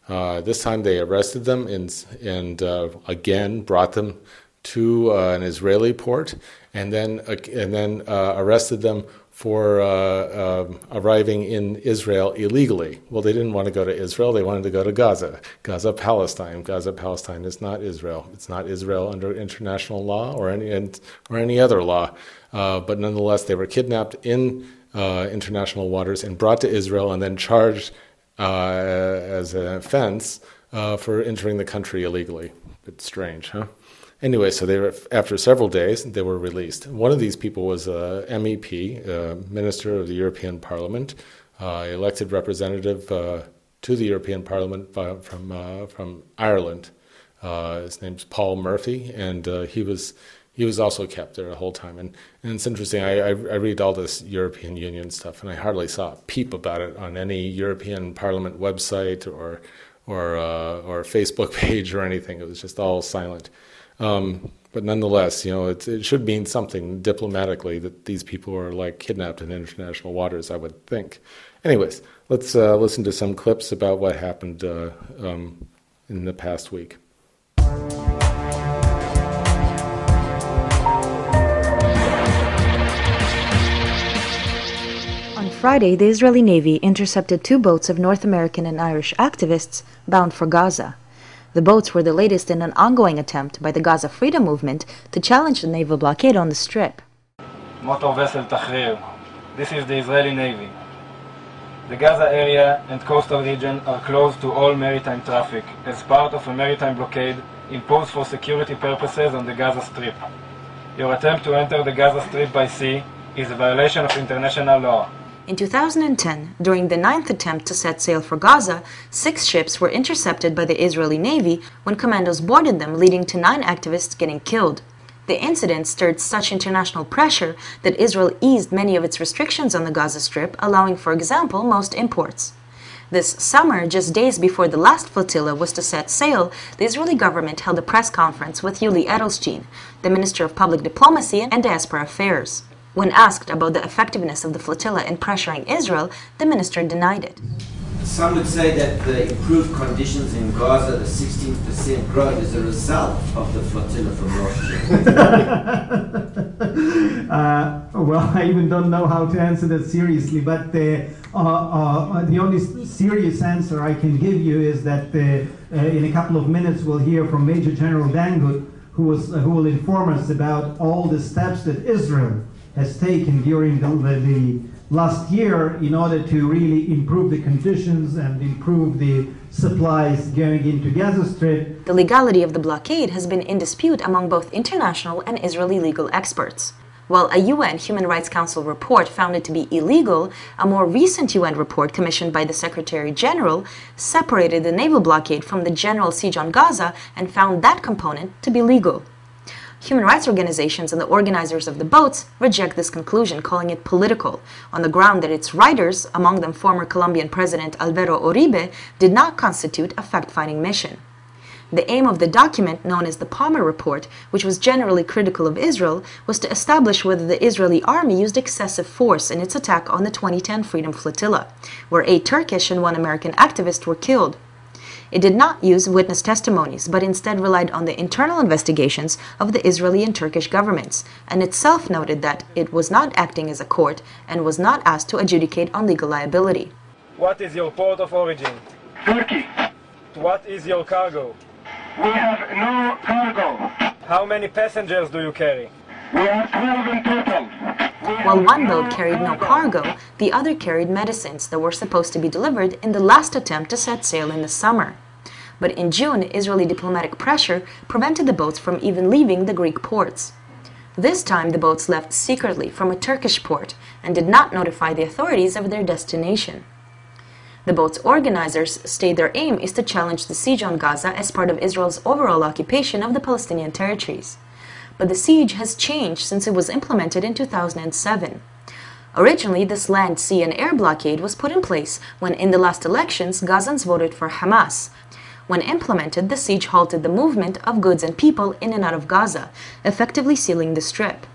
Uh, this time they arrested them and, and uh, again brought them to uh, an Israeli port and then, uh, and then arrested them for uh, um, arriving in Israel illegally. Well, they didn't want to go to Israel, they wanted to go to Gaza. Gaza, Palestine. Gaza, Palestine is not Israel. It's not Israel under international law or any, or any other law. Uh, but nonetheless, they were kidnapped in uh, international waters and brought to Israel and then charged uh, as an offense uh, for entering the country illegally. It's strange, huh? Anyway, so they were, after several days, they were released. One of these people was a MEP, a Minister of the European Parliament, uh, elected representative uh, to the European Parliament from uh, from Ireland. Uh, his name's Paul Murphy, and uh, he was he was also kept there the whole time. And, and it's interesting. I, I, I, read all this European Union stuff, and I hardly saw a peep about it on any European Parliament website or or uh, or Facebook page or anything. It was just all silent. Um, but nonetheless, you know, it, it, should mean something diplomatically that these people are like kidnapped in international waters. I would think. Anyways, let's uh, listen to some clips about what happened uh, um, in the past week. On Friday, the Israeli Navy intercepted two boats of North American and Irish activists bound for Gaza. The boats were the latest in an ongoing attempt by the Gaza Freedom Movement to challenge the naval blockade on the Strip. Motor vessel Tahrir. This is the Israeli Navy. The Gaza area and coastal region are closed to all maritime traffic as part of a maritime blockade imposed for security purposes on the Gaza Strip. Your attempt to enter the Gaza Strip by sea is a violation of international law. In 2010, during the ninth attempt to set sail for Gaza, six ships were intercepted by the Israeli Navy when commandos boarded them, leading to nine activists getting killed. The incident stirred such international pressure that Israel eased many of its restrictions on the Gaza Strip, allowing, for example, most imports. This summer, just days before the last flotilla was to set sail, the Israeli government held a press conference with Yuli Edelstein, the Minister of Public Diplomacy and Diaspora Affairs. When asked about the effectiveness of the flotilla in pressuring Israel, the minister denied it. Some would say that the improved conditions in Gaza, the 16% growth, is a result of the flotilla from last uh, well, I even don't know how to answer that seriously, but uh, uh, uh, the only serious answer I can give you is that uh, in a couple of minutes we'll hear from Major General Dangot, who, was, who will inform us about all the steps that Israel has taken during the, the, last year in order to really improve the conditions and improve the supplies going into Gaza Strip. The legality of the blockade has been in dispute among both international and Israeli legal experts. While a UN Human Rights Council report found it to be illegal, a more recent UN report commissioned by the Secretary General separated the naval blockade from the general siege on Gaza and found that component to be legal. Human rights organizations and the organizers of the boats reject this conclusion, calling it political, on the ground that its writers, among them former Colombian President Alvaro Uribe, did not constitute a fact finding mission. The aim of the document, known as the Palmer Report, which was generally critical of Israel, was to establish whether the Israeli army used excessive force in its attack on the 2010 Freedom Flotilla, where eight Turkish and one American activist were killed. It did not use witness testimonies, but instead relied on the internal investigations of the Israeli and Turkish governments, and itself noted that it was not acting as a court and was not asked to adjudicate on legal liability. What is your port of origin? Turkey. What is your cargo? We have no cargo. How many passengers do you carry? We have 12 in total. While one boat carried no cargo, the other carried medicines that were supposed to be delivered in the last attempt to set sail in the summer. But in June, Israeli diplomatic pressure prevented the boats from even leaving the Greek ports. This time, the boats left secretly from a Turkish port and did not notify the authorities of their destination. The boat's organizers state their aim is to challenge the siege on Gaza as part of Israel's overall occupation of the Palestinian territories but the siege has changed since it was implemented in 2007. Originally, this land, sea, and air blockade was put in place when, in the last elections, Gazans voted for Hamas. When implemented, the siege halted the movement of goods and people in and out of Gaza, effectively sealing the strip.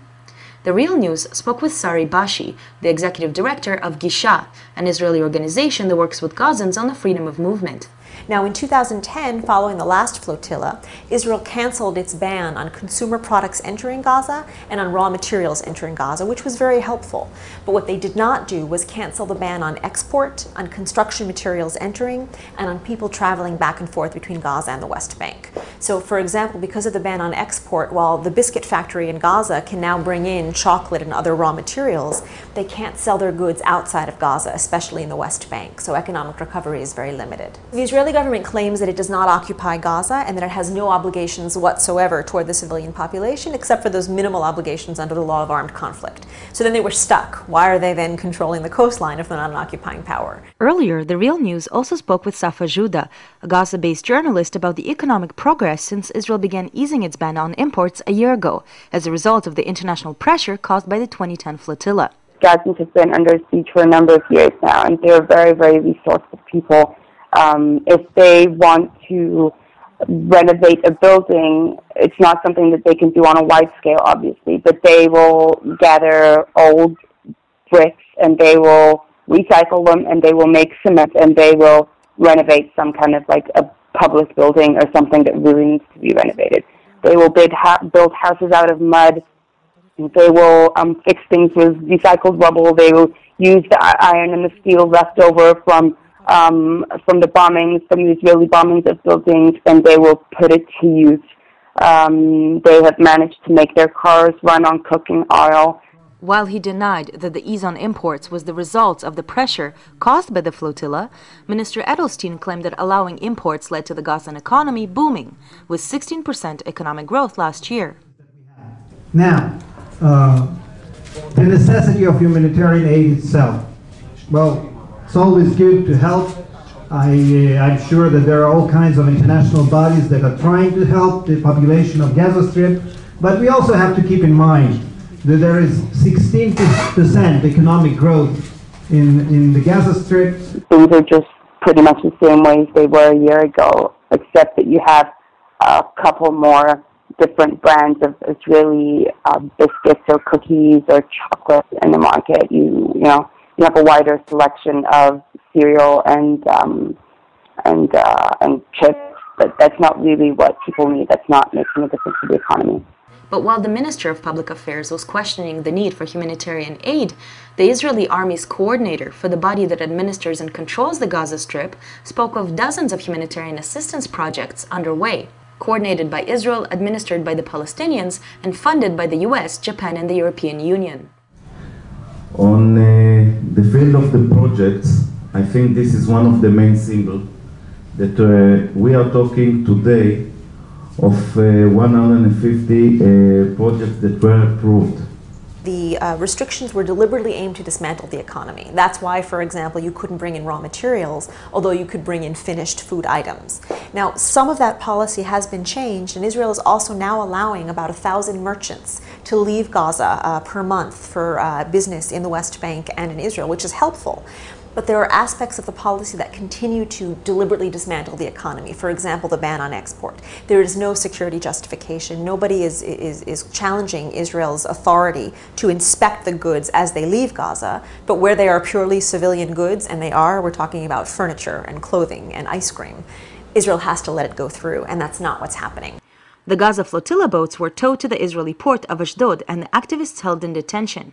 The Real News spoke with Sari Bashi, the executive director of Gisha, an Israeli organization that works with Gazans on the freedom of movement. Now, in 2010, following the last flotilla, Israel canceled its ban on consumer products entering Gaza and on raw materials entering Gaza, which was very helpful. But what they did not do was cancel the ban on export, on construction materials entering, and on people traveling back and forth between Gaza and the West Bank. So, for example, because of the ban on export, while the biscuit factory in Gaza can now bring in chocolate and other raw materials, they can't sell their goods outside of Gaza, especially in the West Bank. So, economic recovery is very limited. The Israeli Israeli government claims that it does not occupy Gaza and that it has no obligations whatsoever toward the civilian population except for those minimal obligations under the law of armed conflict. So then they were stuck. Why are they then controlling the coastline if they're not an occupying power? Earlier, the Real News also spoke with Safa Joudeh, a Gaza based journalist, about the economic progress since Israel began easing its ban on imports a year ago as a result of the international pressure caused by the 2010 flotilla. Gazans have been under siege for a number of years now, and they're very, very resourceful people um, if they want to renovate a building, it's not something that they can do on a wide scale, obviously, but they will gather old bricks and they will recycle them and they will make cement and they will renovate some kind of like a public building or something that really needs to be renovated. They will build, ha- build houses out of mud. They will um, fix things with recycled rubble. They will use the iron and the steel left over from um, from the bombings, from the Israeli bombings of buildings, and they will put it to use. Um, they have managed to make their cars run on cooking oil. While he denied that the ease on imports was the result of the pressure caused by the flotilla, Minister Edelstein claimed that allowing imports led to the Gazan economy booming, with 16% economic growth last year. Now, uh, the necessity of humanitarian aid itself. Well, it's always good to help. I, uh, I'm sure that there are all kinds of international bodies that are trying to help the population of Gaza Strip, but we also have to keep in mind that there is 16% economic growth in, in the Gaza Strip. Things are just pretty much the same way as they were a year ago, except that you have a couple more different brands of Israeli uh, biscuits or cookies or chocolate in the market. You you know you have a wider selection of cereal and um, and uh, and chips, but that's not really what people need. That's not making a difference to the economy. But while the Minister of Public Affairs was questioning the need for humanitarian aid, the Israeli army's coordinator for the body that administers and controls the Gaza Strip spoke of dozens of humanitarian assistance projects underway coordinated by Israel, administered by the Palestinians, and funded by the US, Japan, and the European Union. On uh, the field of the projects, I think this is one of the main symbols that uh, we are talking today of uh, 150 uh, projects that were approved the uh, restrictions were deliberately aimed to dismantle the economy. That's why, for example, you couldn't bring in raw materials, although you could bring in finished food items. Now, some of that policy has been changed, and Israel is also now allowing about a thousand merchants to leave Gaza uh, per month for uh, business in the West Bank and in Israel, which is helpful. But there are aspects of the policy that continue to deliberately dismantle the economy. For example, the ban on export. There is no security justification. Nobody is, is, is challenging Israel's authority to inspect the goods as they leave Gaza. But where they are purely civilian goods, and they are, we're talking about furniture and clothing and ice cream, Israel has to let it go through, and that's not what's happening. The Gaza flotilla boats were towed to the Israeli port of Ashdod, and the activists held in detention.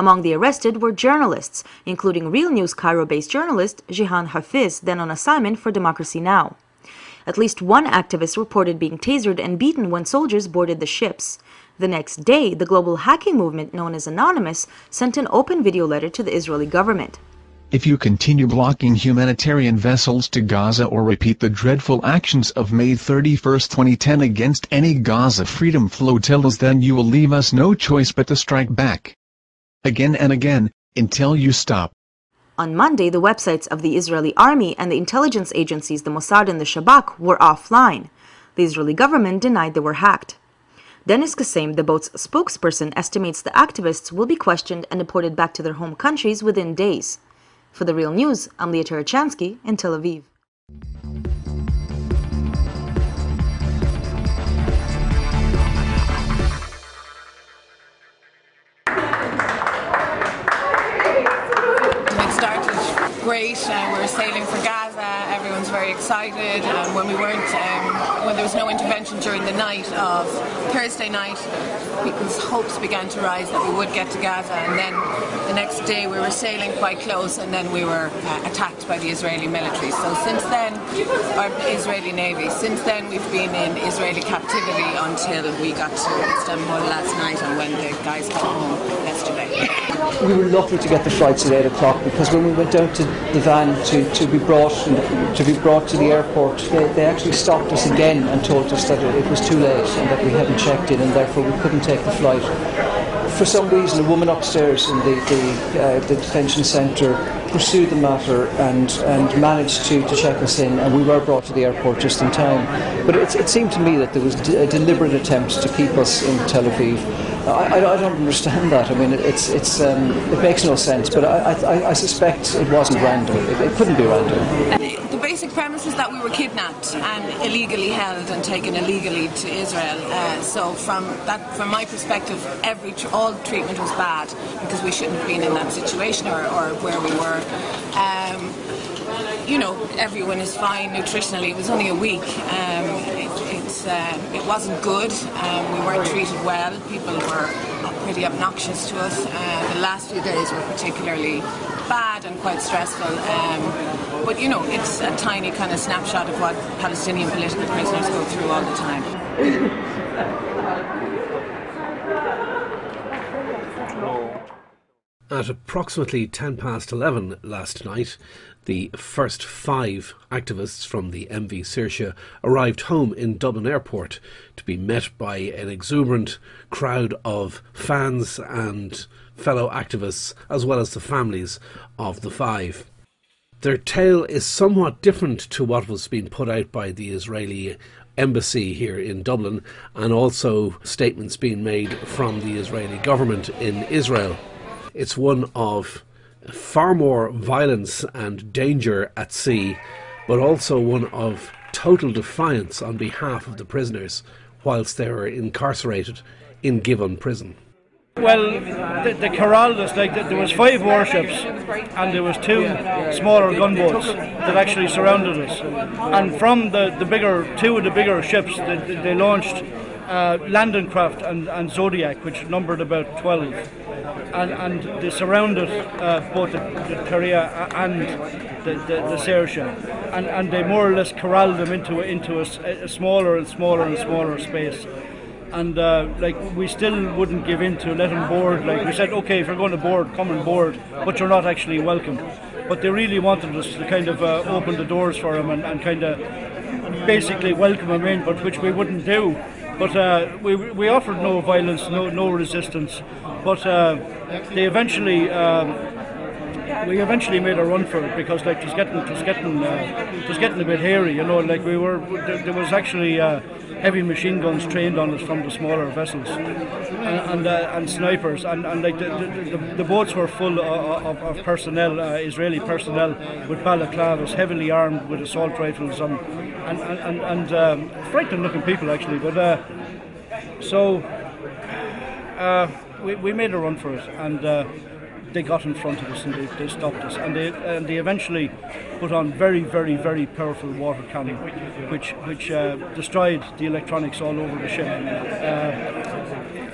Among the arrested were journalists, including Real News Cairo based journalist Jihan Hafiz, then on assignment for Democracy Now! At least one activist reported being tasered and beaten when soldiers boarded the ships. The next day, the global hacking movement known as Anonymous sent an open video letter to the Israeli government. If you continue blocking humanitarian vessels to Gaza or repeat the dreadful actions of May 31, 2010 against any Gaza Freedom flotillas then you will leave us no choice but to strike back again and again, until you stop. On Monday, the websites of the Israeli army and the intelligence agencies, the Mossad and the Shabak, were offline. The Israeli government denied they were hacked. Dennis Kassem, the boat's spokesperson, estimates the activists will be questioned and deported back to their home countries within days. For the Real News, I'm Lia Tarachansky in Tel Aviv. Great. Uh, we're sailing for Gaza. Everyone's very excited. Um, when we weren't, um, when there was no intervention during the night of Thursday night, people's hopes began to rise that we would get to Gaza. And then the next day we were sailing quite close, and then we were uh, attacked by the Israeli military. So since then, our Israeli navy. Since then, we've been in Israeli captivity until we got to Istanbul last night, and when the guys got home yesterday. We were lucky to get the flights at eight o'clock because when we went down to the van to, to be brought to be brought to the airport, they, they actually stopped us again and told us that it was too late and that we hadn't checked in and therefore we couldn't take the flight. For some reason, a woman upstairs in the the, uh, the detention centre pursued the matter and, and managed to, to check us in, and we were brought to the airport just in time. But it, it seemed to me that there was a deliberate attempt to keep us in Tel Aviv. I, I, don't understand that. I mean, it's, it's, um, it makes no sense, but I, I, I suspect it wasn't random. It, it couldn't be random. The basic premise is that we were kidnapped and illegally held and taken illegally to Israel. Uh, so from that, from my perspective, every all treatment was bad because we shouldn't have been in that situation or, or where we were. Um, you know, everyone is fine nutritionally. It was only a week. Um, it, it's, uh, it wasn't good. Um, we weren't treated well. People were pretty obnoxious to us. Uh, the last few days were particularly bad and quite stressful. Um, but you know, it's a tiny kind of snapshot of what Palestinian political prisoners go through all the time. At approximately 10 past 11 last night, the first five activists from the MV Saoirse arrived home in Dublin Airport to be met by an exuberant crowd of fans and fellow activists, as well as the families of the five. Their tale is somewhat different to what was being put out by the Israeli embassy here in Dublin, and also statements being made from the Israeli government in Israel. It's one of far more violence and danger at sea, but also one of total defiance on behalf of the prisoners whilst they were incarcerated in Givon prison. Well, the, the corral was like there was five warships and there was two smaller gunboats that actually surrounded us. And from the, the bigger two of the bigger ships, they, they launched uh, Landing Craft and, and Zodiac, which numbered about 12. And, and they surrounded uh, both the, the Korea and the, the, the Saoirse. And, and they more or less corralled them into, into a, a smaller and smaller and smaller space and uh, like we still wouldn't give in to let them board. Like we said, okay, if you're going to board, come and board, but you're not actually welcome. But they really wanted us to kind of uh, open the doors for them and, and kind of basically welcome them in, but which we wouldn't do. But uh, we, we offered no violence, no no resistance. But uh, they eventually. Um, we eventually made a run for it because like it was getting it was getting uh, it was getting a bit hairy you know like we were there, there was actually uh, heavy machine guns trained on us from the smaller vessels and and, uh, and snipers and, and like the, the, the, boats were full of, of, of personnel uh, Israeli personnel with balaclavas heavily armed with assault rifles and and, and, and um, frightening looking people actually. But uh, so uh, we, we made a run for it and uh, they got in front of us and they, they stopped us. And they and they eventually put on very very very powerful water cannon which which uh, destroyed the electronics all over the ship. Uh,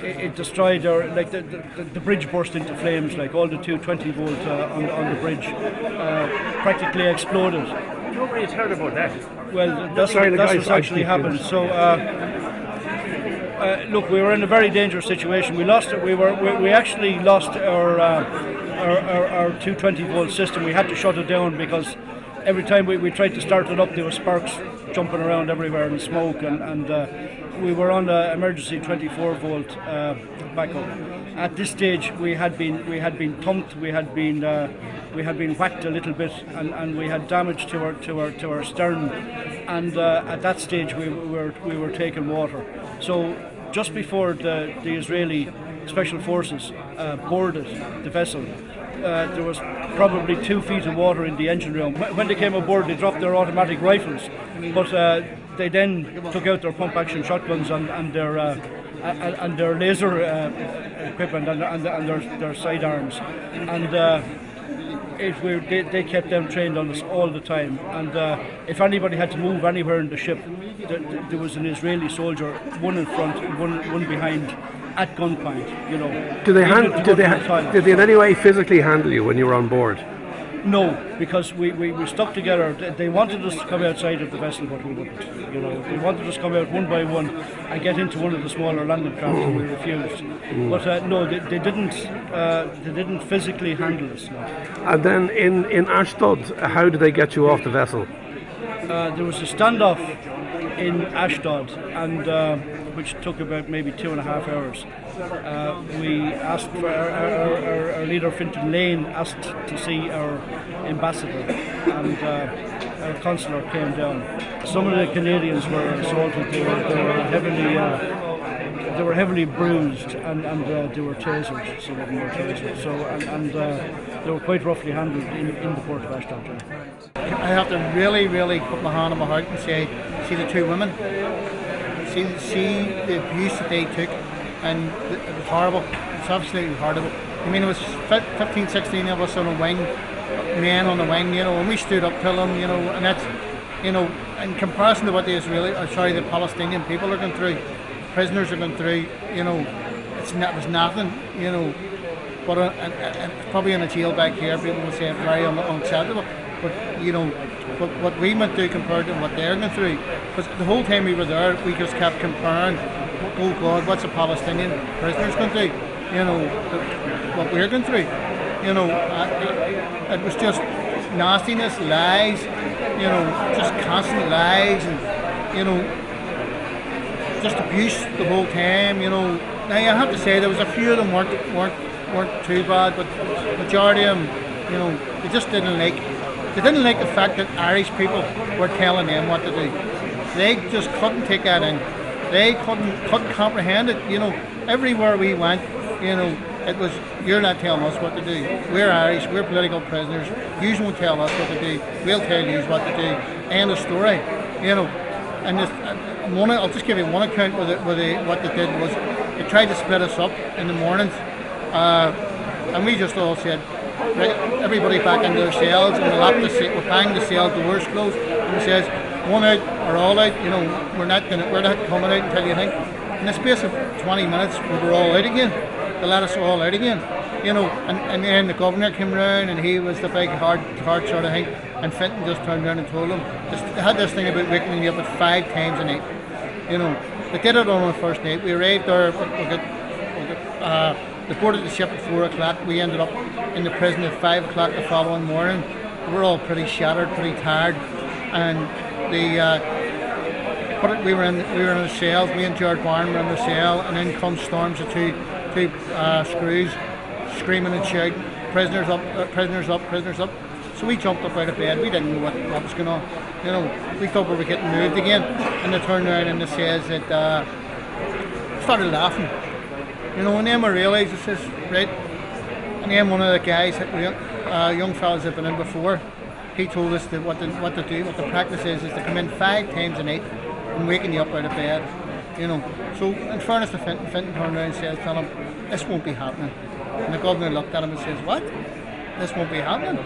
it, it, destroyed our like the, the, the, bridge burst into flames like all the 220 volt uh, on, on the bridge uh, practically exploded. Nobody's heard about that. Well that's, Sorry, what, that's what's actually happened. so uh, look, we were in a very dangerous situation. We lost it. We were we, we actually lost our, uh, our, our, our 220 volt system. We had to shut it down because every time we, we tried to start it up, there were sparks jumping around everywhere and smoke, and, and uh, we were on an emergency 24 volt uh, backup. At this stage, we had been we had been pumped, we had been uh, we had been whacked a little bit, and, and we had damage to our to our to our stern, and uh, at that stage we were we were taking water. So just before the, the Israeli special forces uh, boarded the vessel, uh, there was probably two feet of water in the engine room. When they came aboard, they dropped their automatic rifles, but uh, they then took out their pump action shotguns and, and their uh, and, their laser uh, equipment and, and, and, their, their sidearms. And it, we, they, they, kept them trained on us all the time. And uh, if anybody had to move anywhere in the ship, th- th- there was an Israeli soldier, one in front, one one behind, at gunpoint. You know. Do they hand, did they ha- did they in any way physically handle you when you were on board? No, because we, we, we stuck together. They wanted us to come outside of the vessel, but we wouldn't. You know, they wanted us to come out one by one and get into one of the smaller landing craft, and we refused. Mm. But uh, no, they, they didn't. Uh, they didn't physically handle us. No. And then in in Ashdod, how did they get you off the vessel? Uh, there was a standoff in Ashdod, and uh, which took about maybe two and a half hours. Uh, we asked for our, our, our, our, leader Fintan Lane asked to see our ambassador, and uh, our consular came down. Some of the Canadians were assaulted; they were, they were heavily. Uh, they were heavily bruised and, and uh, they were tasered, some of them were tasered. So and, and uh, they were quite roughly handled in, in the port of Ashdod. I have to really, really put my hand on my heart and say, see the two women, see, see the abuse that they took, and it was horrible. It's absolutely horrible. I mean, it was 15, 16 of us on a wing men on the wing, you know, and we stood up to them, you know, and that's, you know, in comparison to what the Israeli, or sorry, the Palestinian people are going through, prisoners are going through, you know, it's it was nothing, you know, but uh, and, and probably in a jail back here, people will say very un- unacceptable, but, you know, what, what we went through compared to what they're going through, because the whole time we were there, we just kept comparing, oh God, what's a Palestinian prisoners going through, you know, what we're going through, you know, uh, it was just nastiness, lies, you know, just constant lies and, you know, just abuse the whole time, you know. Now I have to say there was a few of them weren't weren't weren't too bad, but majority of them, you know, they just didn't like they didn't like the fact that Irish people were telling them what to do. They just couldn't take that in. They couldn't couldn't comprehend it. You know, everywhere we went, you know, it was you're not telling us what to do. We're Irish. We're political prisoners. You won't tell us what to do. We'll tell you what to do. End of story. You know, and this, one. I'll just give you one account with it. With it, what they did was they tried to split us up in the mornings, uh, and we just all said, right, everybody back in their cells, and we'll have to say, we'll bang the cell doors closed, and it says, one out or all out. You know, we're not gonna, we're not coming out until you think. In the space of 20 minutes, we were all out again. They let us all out again. You know, and, and then the governor came round, and he was the big hard, hard sort of thing. And Fintan just turned around and told them, just, had this thing about waking you up at five times a night. You know, we did it on our first night. We arrived there, we got, we got uh, they boarded the ship at four o'clock. We ended up in the prison at five o'clock the following morning. We were all pretty shattered, pretty tired, and the uh, but we were in we were in the cells. Me and Jared Barn were in the cell, and in comes storms of two two uh, screws, screaming and shouting, "Prisoners up! Uh, prisoners up! Prisoners up!" So we jumped up out of bed. We didn't know what, what was going on. You know, we thought we were getting moved again, and they turned around and they says that uh, started laughing. You know, and then I realised it says right, and then one of the guys, uh, young fellas that been in before, he told us that what to, what to do, what the practice is, is to come in five times a night and waking you up out of bed. You know, so in fairness to Fintan, Fintan turned around and says, tell him, this won't be happening. And the governor looked at him and says, what? This won't be happening.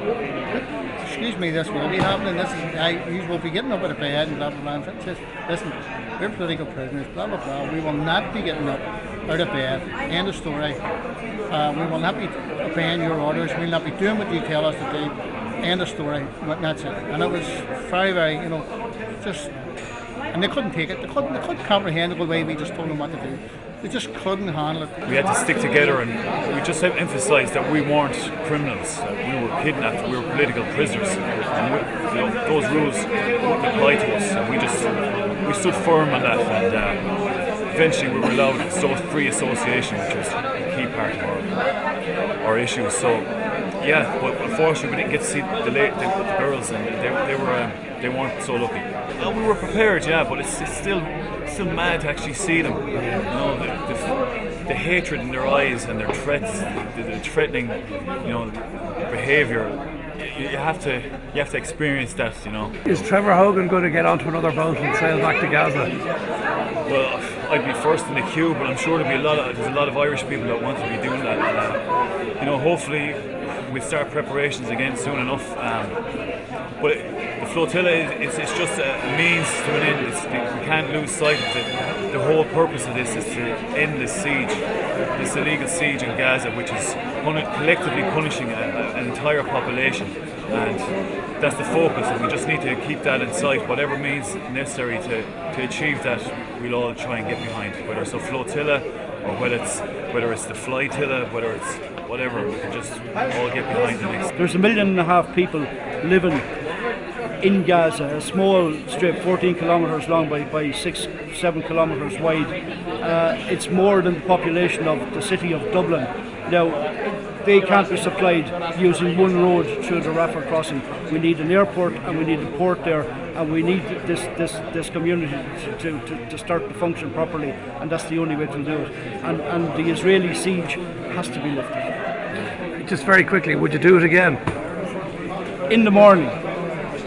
Excuse me, this will be happening. This is, I, you will be getting up out of bed and blah, blah, blah. And says, listen, we're political prisoners, blah, blah, blah. We will not be getting up out of bed. End of story. Uh, we will not be obeying your orders. We'll not be doing what you tell us to do. End of story. But that's it. And it was very, very, you know, just, and they couldn't take it. They couldn't, they couldn't comprehend the way we just told them what to do. They just couldn't handle it. We had to stick together and we just emphasised that we weren't criminals, we were kidnapped, we were political prisoners. And we, you know, those rules wouldn't apply to us. And we just, we stood firm on that. And uh, eventually we were allowed so free association, which was a key part of our, our issue. So, yeah, but unfortunately we didn't get to see the, the, the girls and they, they, were, um, they weren't so lucky. Well, we were prepared, yeah, but it's, it's still still mad to actually see them. You know, the, the, the hatred in their eyes and their threats, the, the threatening, you know, behaviour. You, you have to, you have to experience that. You know. Is Trevor Hogan going to get onto another boat and sail back to Gaza? Well, I'd be first in the queue, but I'm sure there'll be a lot of there's a lot of Irish people that want to be doing that. Uh, you know, hopefully we'll start preparations again soon enough. Um, but the flotilla is, it's just a means to an end. It's, we can't lose sight of it. The whole purpose of this is to end this siege, this illegal siege in Gaza, which is collectively punishing a, a, an entire population. And that's the focus, and we just need to keep that in sight. Whatever means necessary to, to achieve that, we'll all try and get behind. Whether it's a flotilla or whether it's whether it's the flotilla, whether it's whatever, we can just all get behind the next. There's a million and a half people living in Gaza, a small strip, 14 kilometres long by, by 6, 7 kilometres wide. Uh, it's more than the population of the city of Dublin. Now, they can't be supplied using one road through the Rafah crossing. We need an airport and we need a port there, and we need this this, this community to, to, to start to function properly, and that's the only way to do it. And, and the Israeli siege has to be lifted. Just very quickly, would you do it again? In the morning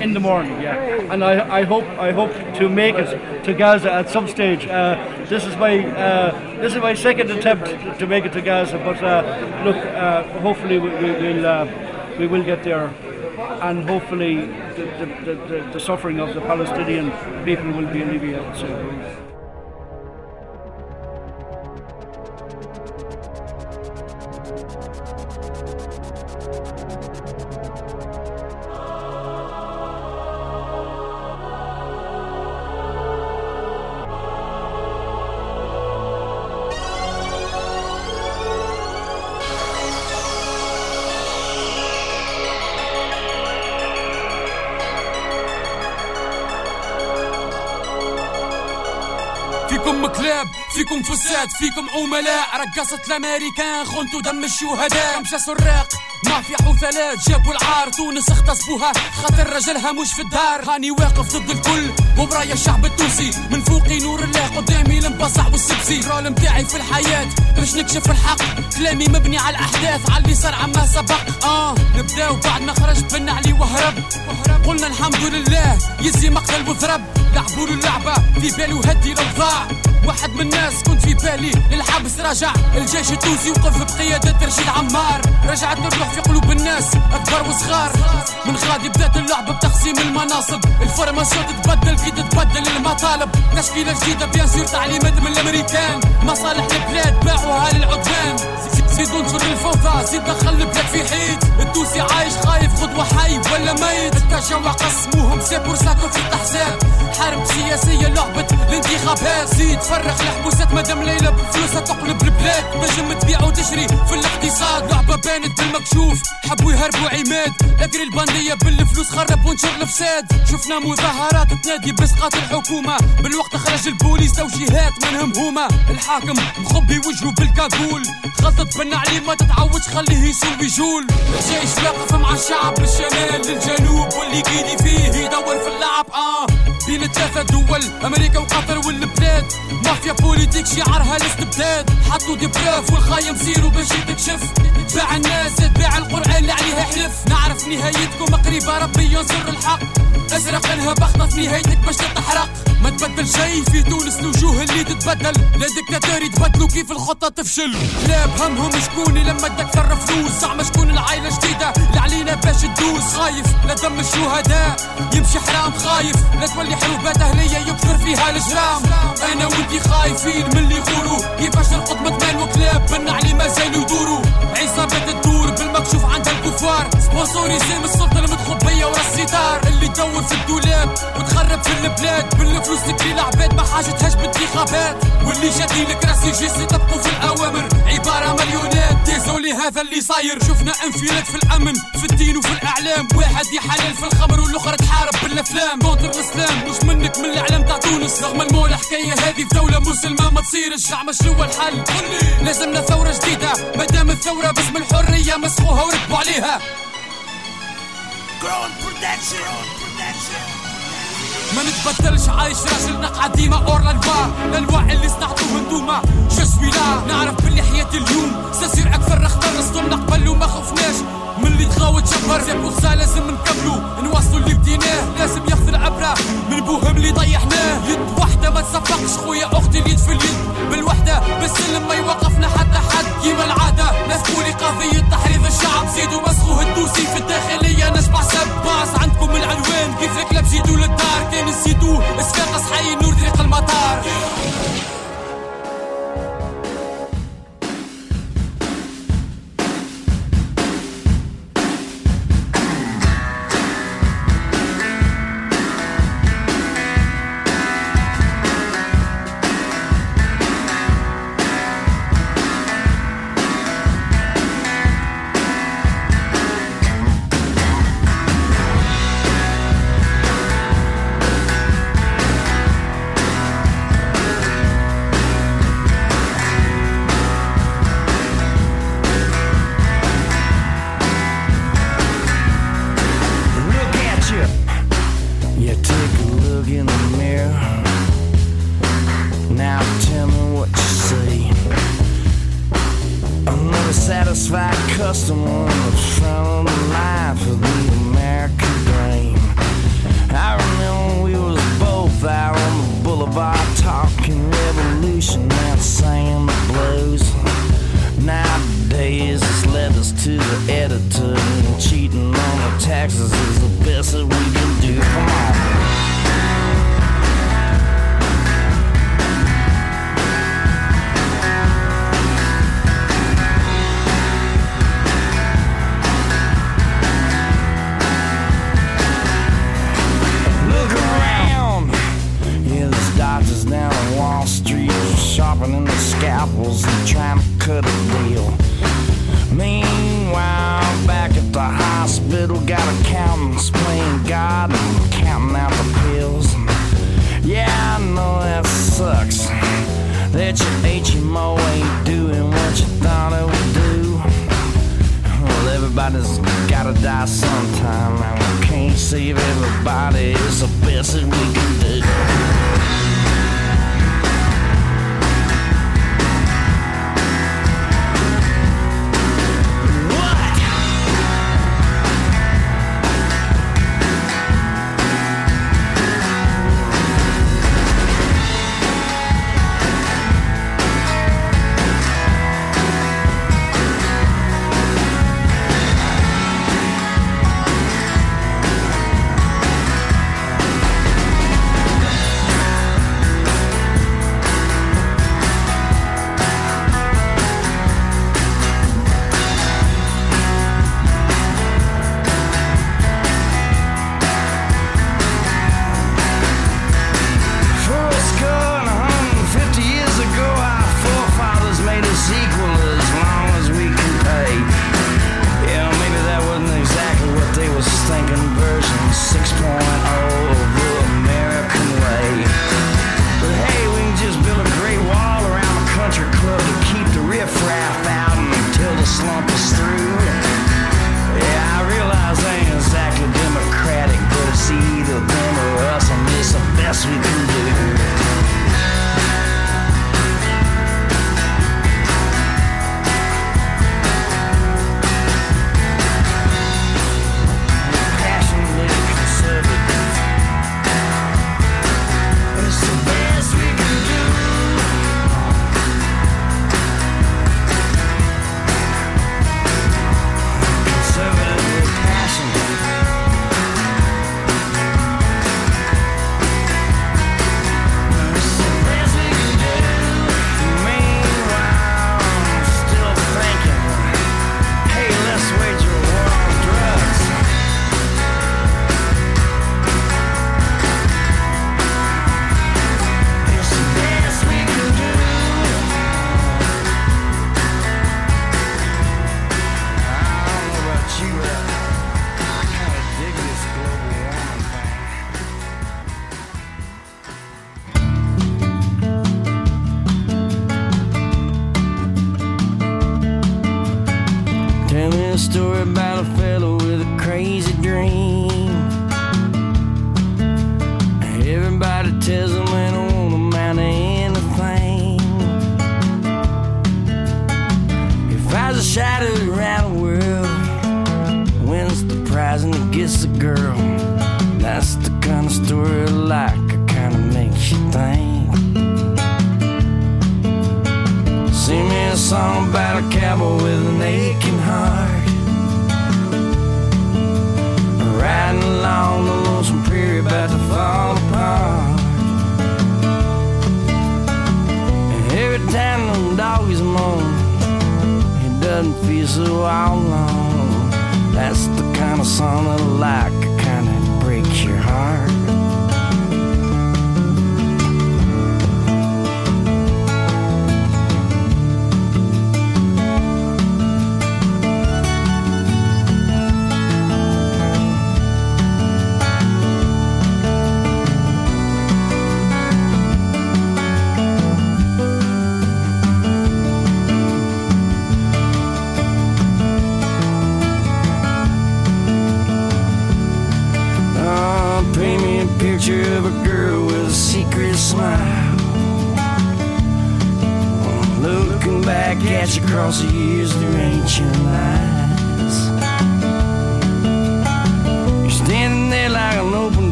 in the morning. Yeah, and I, I hope I hope to make it to Gaza at some stage. Uh, this is my uh, this is my second attempt to make it to Gaza, but uh, look, uh, hopefully we, we, will uh, we will get there, and hopefully the, the, the, the, suffering of the Palestinian people will be alleviated. So. فيكم كلاب فيكم فساد فيكم عملاء. رقصة الأمريكان خنتوا دم الشهداء. مشى سراق مافيا حوثلات. جابوا العار تونس اغتصبوها. خاطر رجلها مش في الدار. هاني واقف ضد الكل وبرايا الشعب التونسي. من فوقي نور الله قدامي المبصع والسبسي. الرول متاعي في الحياة باش نكشف الحق. كلامي مبني على الأحداث على اللي صار عما سبق. آه نبداو بعد ما خرج بن علي وهرب. قلنا الحمد لله يزي مقتل وضرب لعبوا اللعبة في بالو هدي لو ضاع واحد من الناس كنت في بالي للحبس راجع. الجيش التونسي وقف بقيادة رشيد عمار. رجعت الروح في قلوب الناس أكبر وصغار. من غادي بدأت اللعبة بتقسيم المناصب. الفورماسيون تتبدل كي تتبدل المطالب. تشكيلة جديدة بيان سور تعليمات من الأمريكان. مصالح البلاد باعوها للعدوان. زيد انشر الفوضى زيد دخل البلاد في حيط. التونسي عايش خايف غدوة حي ولا ميت. التجمع قسموهم سي بور ساكو في التحزاب حرب سياسية لعبة الانتخابات زيد فرخ الحبوسات مدام ليلى بفلوسها تقلب البلاد. نجم تبيع وتشري في الاقتصاد. لعبة بانت بالمكشوف. حبوا يهربوا عماد. أجري البندية بالفلوس خرب ونشر الفساد شفنا مظاهرات تنادي باسقاط الحكومة بالوقت خرج البوليس توجيهات منهم هما. الحاكم مخبي وجهه بالكاكول. غلطة بن علي ما تتعودش خليه يسول ويجول الجيش واقف مع الشعب من الشمال للجنوب واللي قيدي فيه يدور في اللعب. آه بين ثلاثة دول أمريكا وقطر والبلاد. مافيا بوليتيك شعارها الاستبداد. حطوا دي بروف والخايم سيروا باش تكشف باع الناس باع القرآن اللي عليها حلف. نعرف نهايتكم قريبة ربي ينصر الحق. أزرق انها بخطة في نهايتك باش تتحرق. ما تبدل شيء في تونس الوجوه اللي تتبدل. لا ديكتاتور يتبدلوا كيف الخطة تفشل. لا بهمهم شكون لما تكثر فلوس. زعما شكون العائلة جديدة اللي علينا باش تدوس. خايف لا دم الشهداء. يمشي حرام خايف. لا تولي حروبات أهلية يكثر فيها الجرام أنا وانتي خايفين من اللي يقولوا. كيفاش نرقد مدمان وكلاب. بن علي ما زالوا يدوروا. عصابات بالمكشوف عند الكفار. سبونسوريزي من السلطة المتخبية ورا الستار. اللي تدور في الدولاب وتخرب في البلاد. بالفلوس تكري العباد ما حاجتهاش بالانتخابات واللي جاتي لك راسي جيسي تبقوا في الأوامر. عبارة مليونات. ديزولي هذا اللي صاير. شفنا انفلات في الأمن في الدين وفي الإعلام. واحد يحلل في الخمر والاخر تحارب بالأفلام. كونتر الإسلام مش منك من الإعلام تاع تونس. رغم المول حكايه هذه في دولة مسلمة ما تصيرش. زعما شنو الحل. لازمنا ثورة جديدة مادام الثورة باسم الحرية مسخوها وركبوا عليها. ما نتبدلش عايش راجل نقعة ديما اور للوا للوعي اللي صنعتوه انتوما جسوي لا نعرف باللي حياتي اليوم ستصير أكثر اختار نصدم نقبل وما خفناش. من اللي تغاوت جبر. سي بور سا لازم نكملوا نواصلوا اللي بديناه. لازم ياخذ العبرة. من بوهم اللي طيحناه يد وحدة ما تصفقش خويا أختي اليد في اليد بالوحدة بالسلم ما يوقفنا حتى حد كيما wie tu?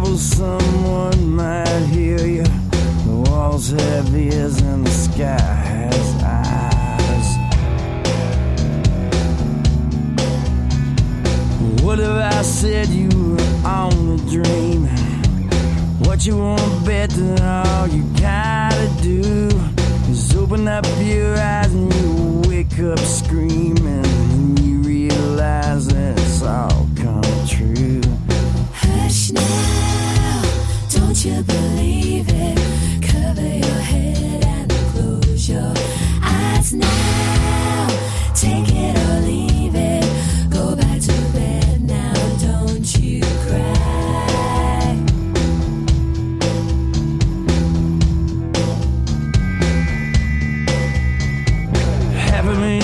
devil, someone might hear you. The wall's heavy as in the sky has eyes. What if I said you were on a dream? What you want better, all you gotta do is open up your eyes and you wake up screaming and you realize that it's all you believe it? Cover your head and close your eyes now. Take it or leave it. Go back to bed now, don't you cry.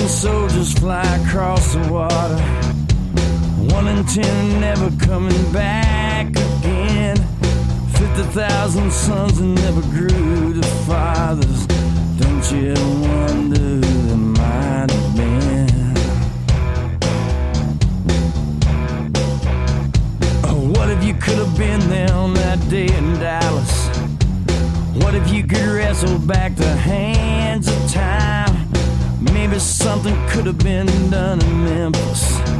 A soldiers fly across the water. One in ten never coming back. Fifty thousand sons that never grew to fathers. Don't you wonder who they might have been? Oh, what if you could have been there on that day in Dallas? What if you could wrestle back the hands of time? Maybe something could have been done in Memphis.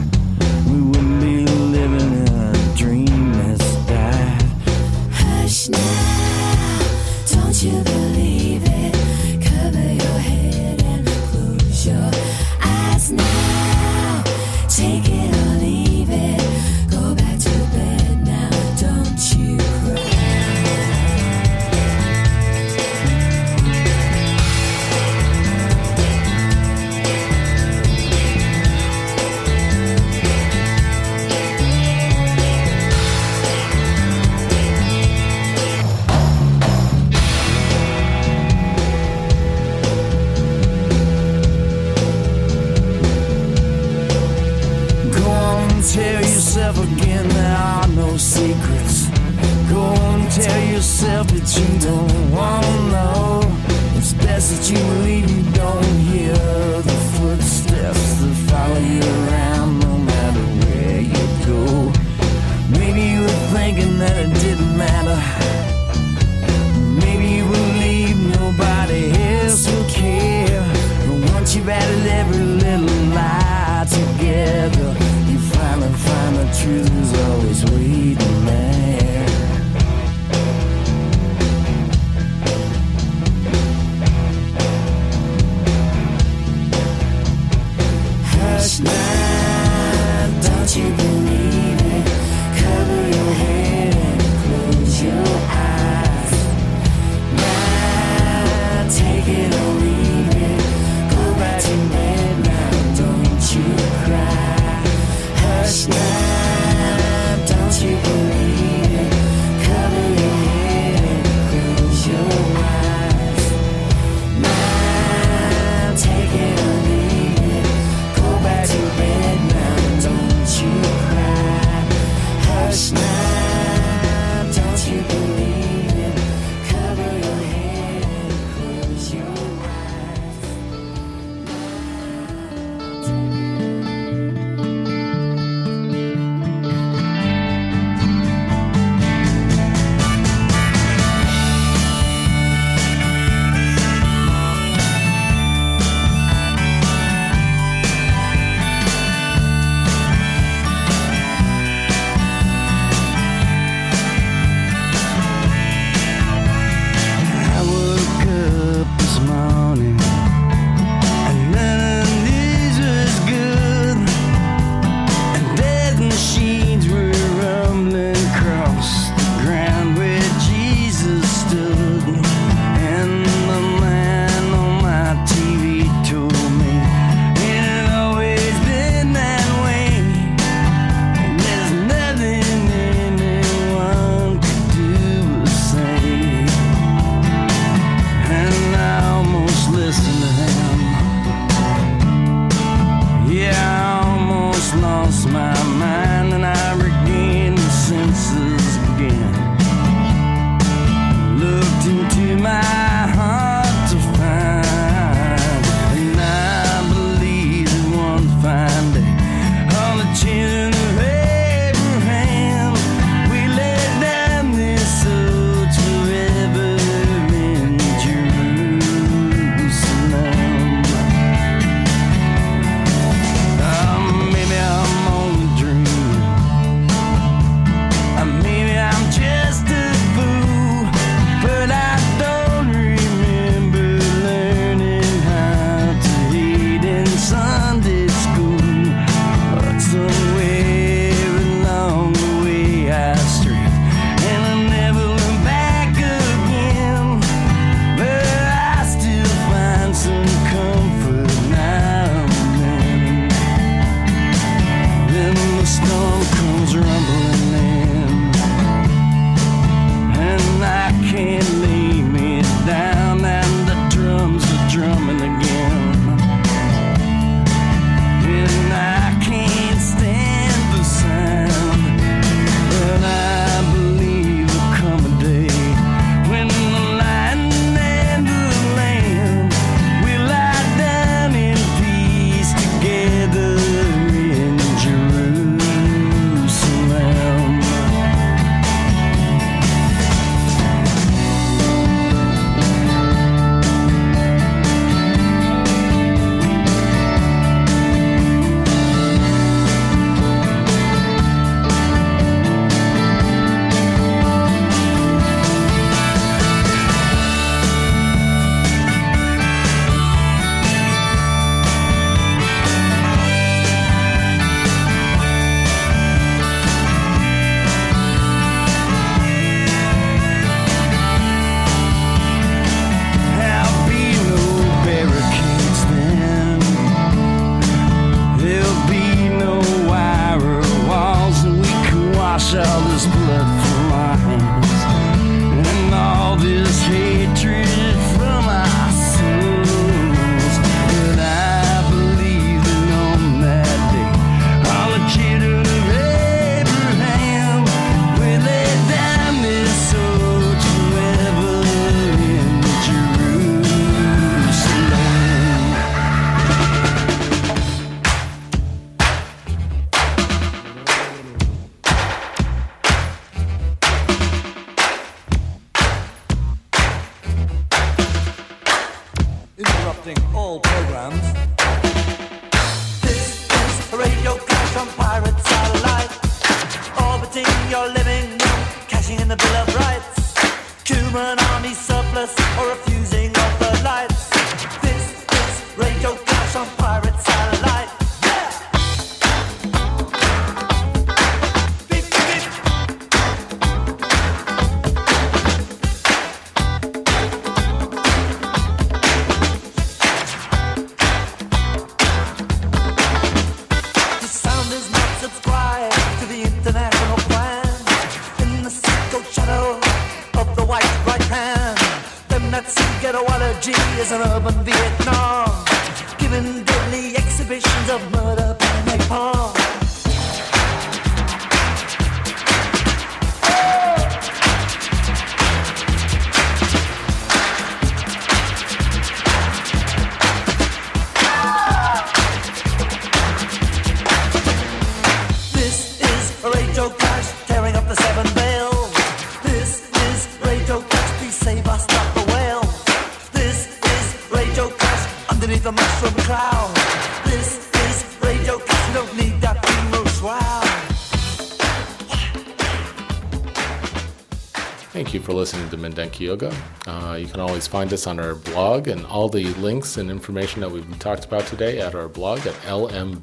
Joga. Uh, you can always find us on our blog and all the links and information that we've talked about today at our blog at lmv.hu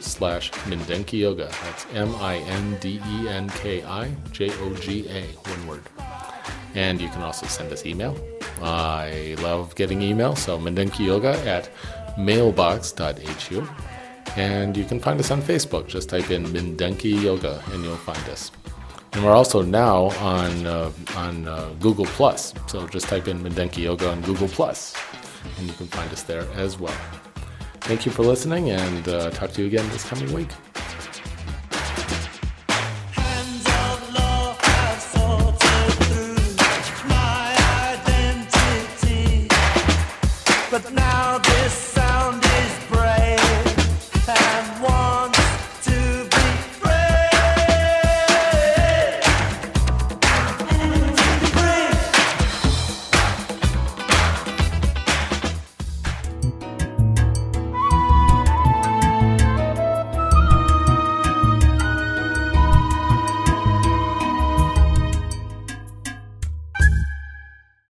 slash Mindenki Joga. That's M-I-N-D-E-N-K-I J-O-G-A, one word. And you can also send us email. I love getting email, so Mindenki Joga at mailbox.hu. And you can find us on Facebook. Just type in Mindenki Joga and you'll find us. And we're also now on uh, on uh, Google Plus. So just type in Mindenki Joga on Google Plus, and you can find us there as well. Thank you for listening, and uh, talk to you again this coming week.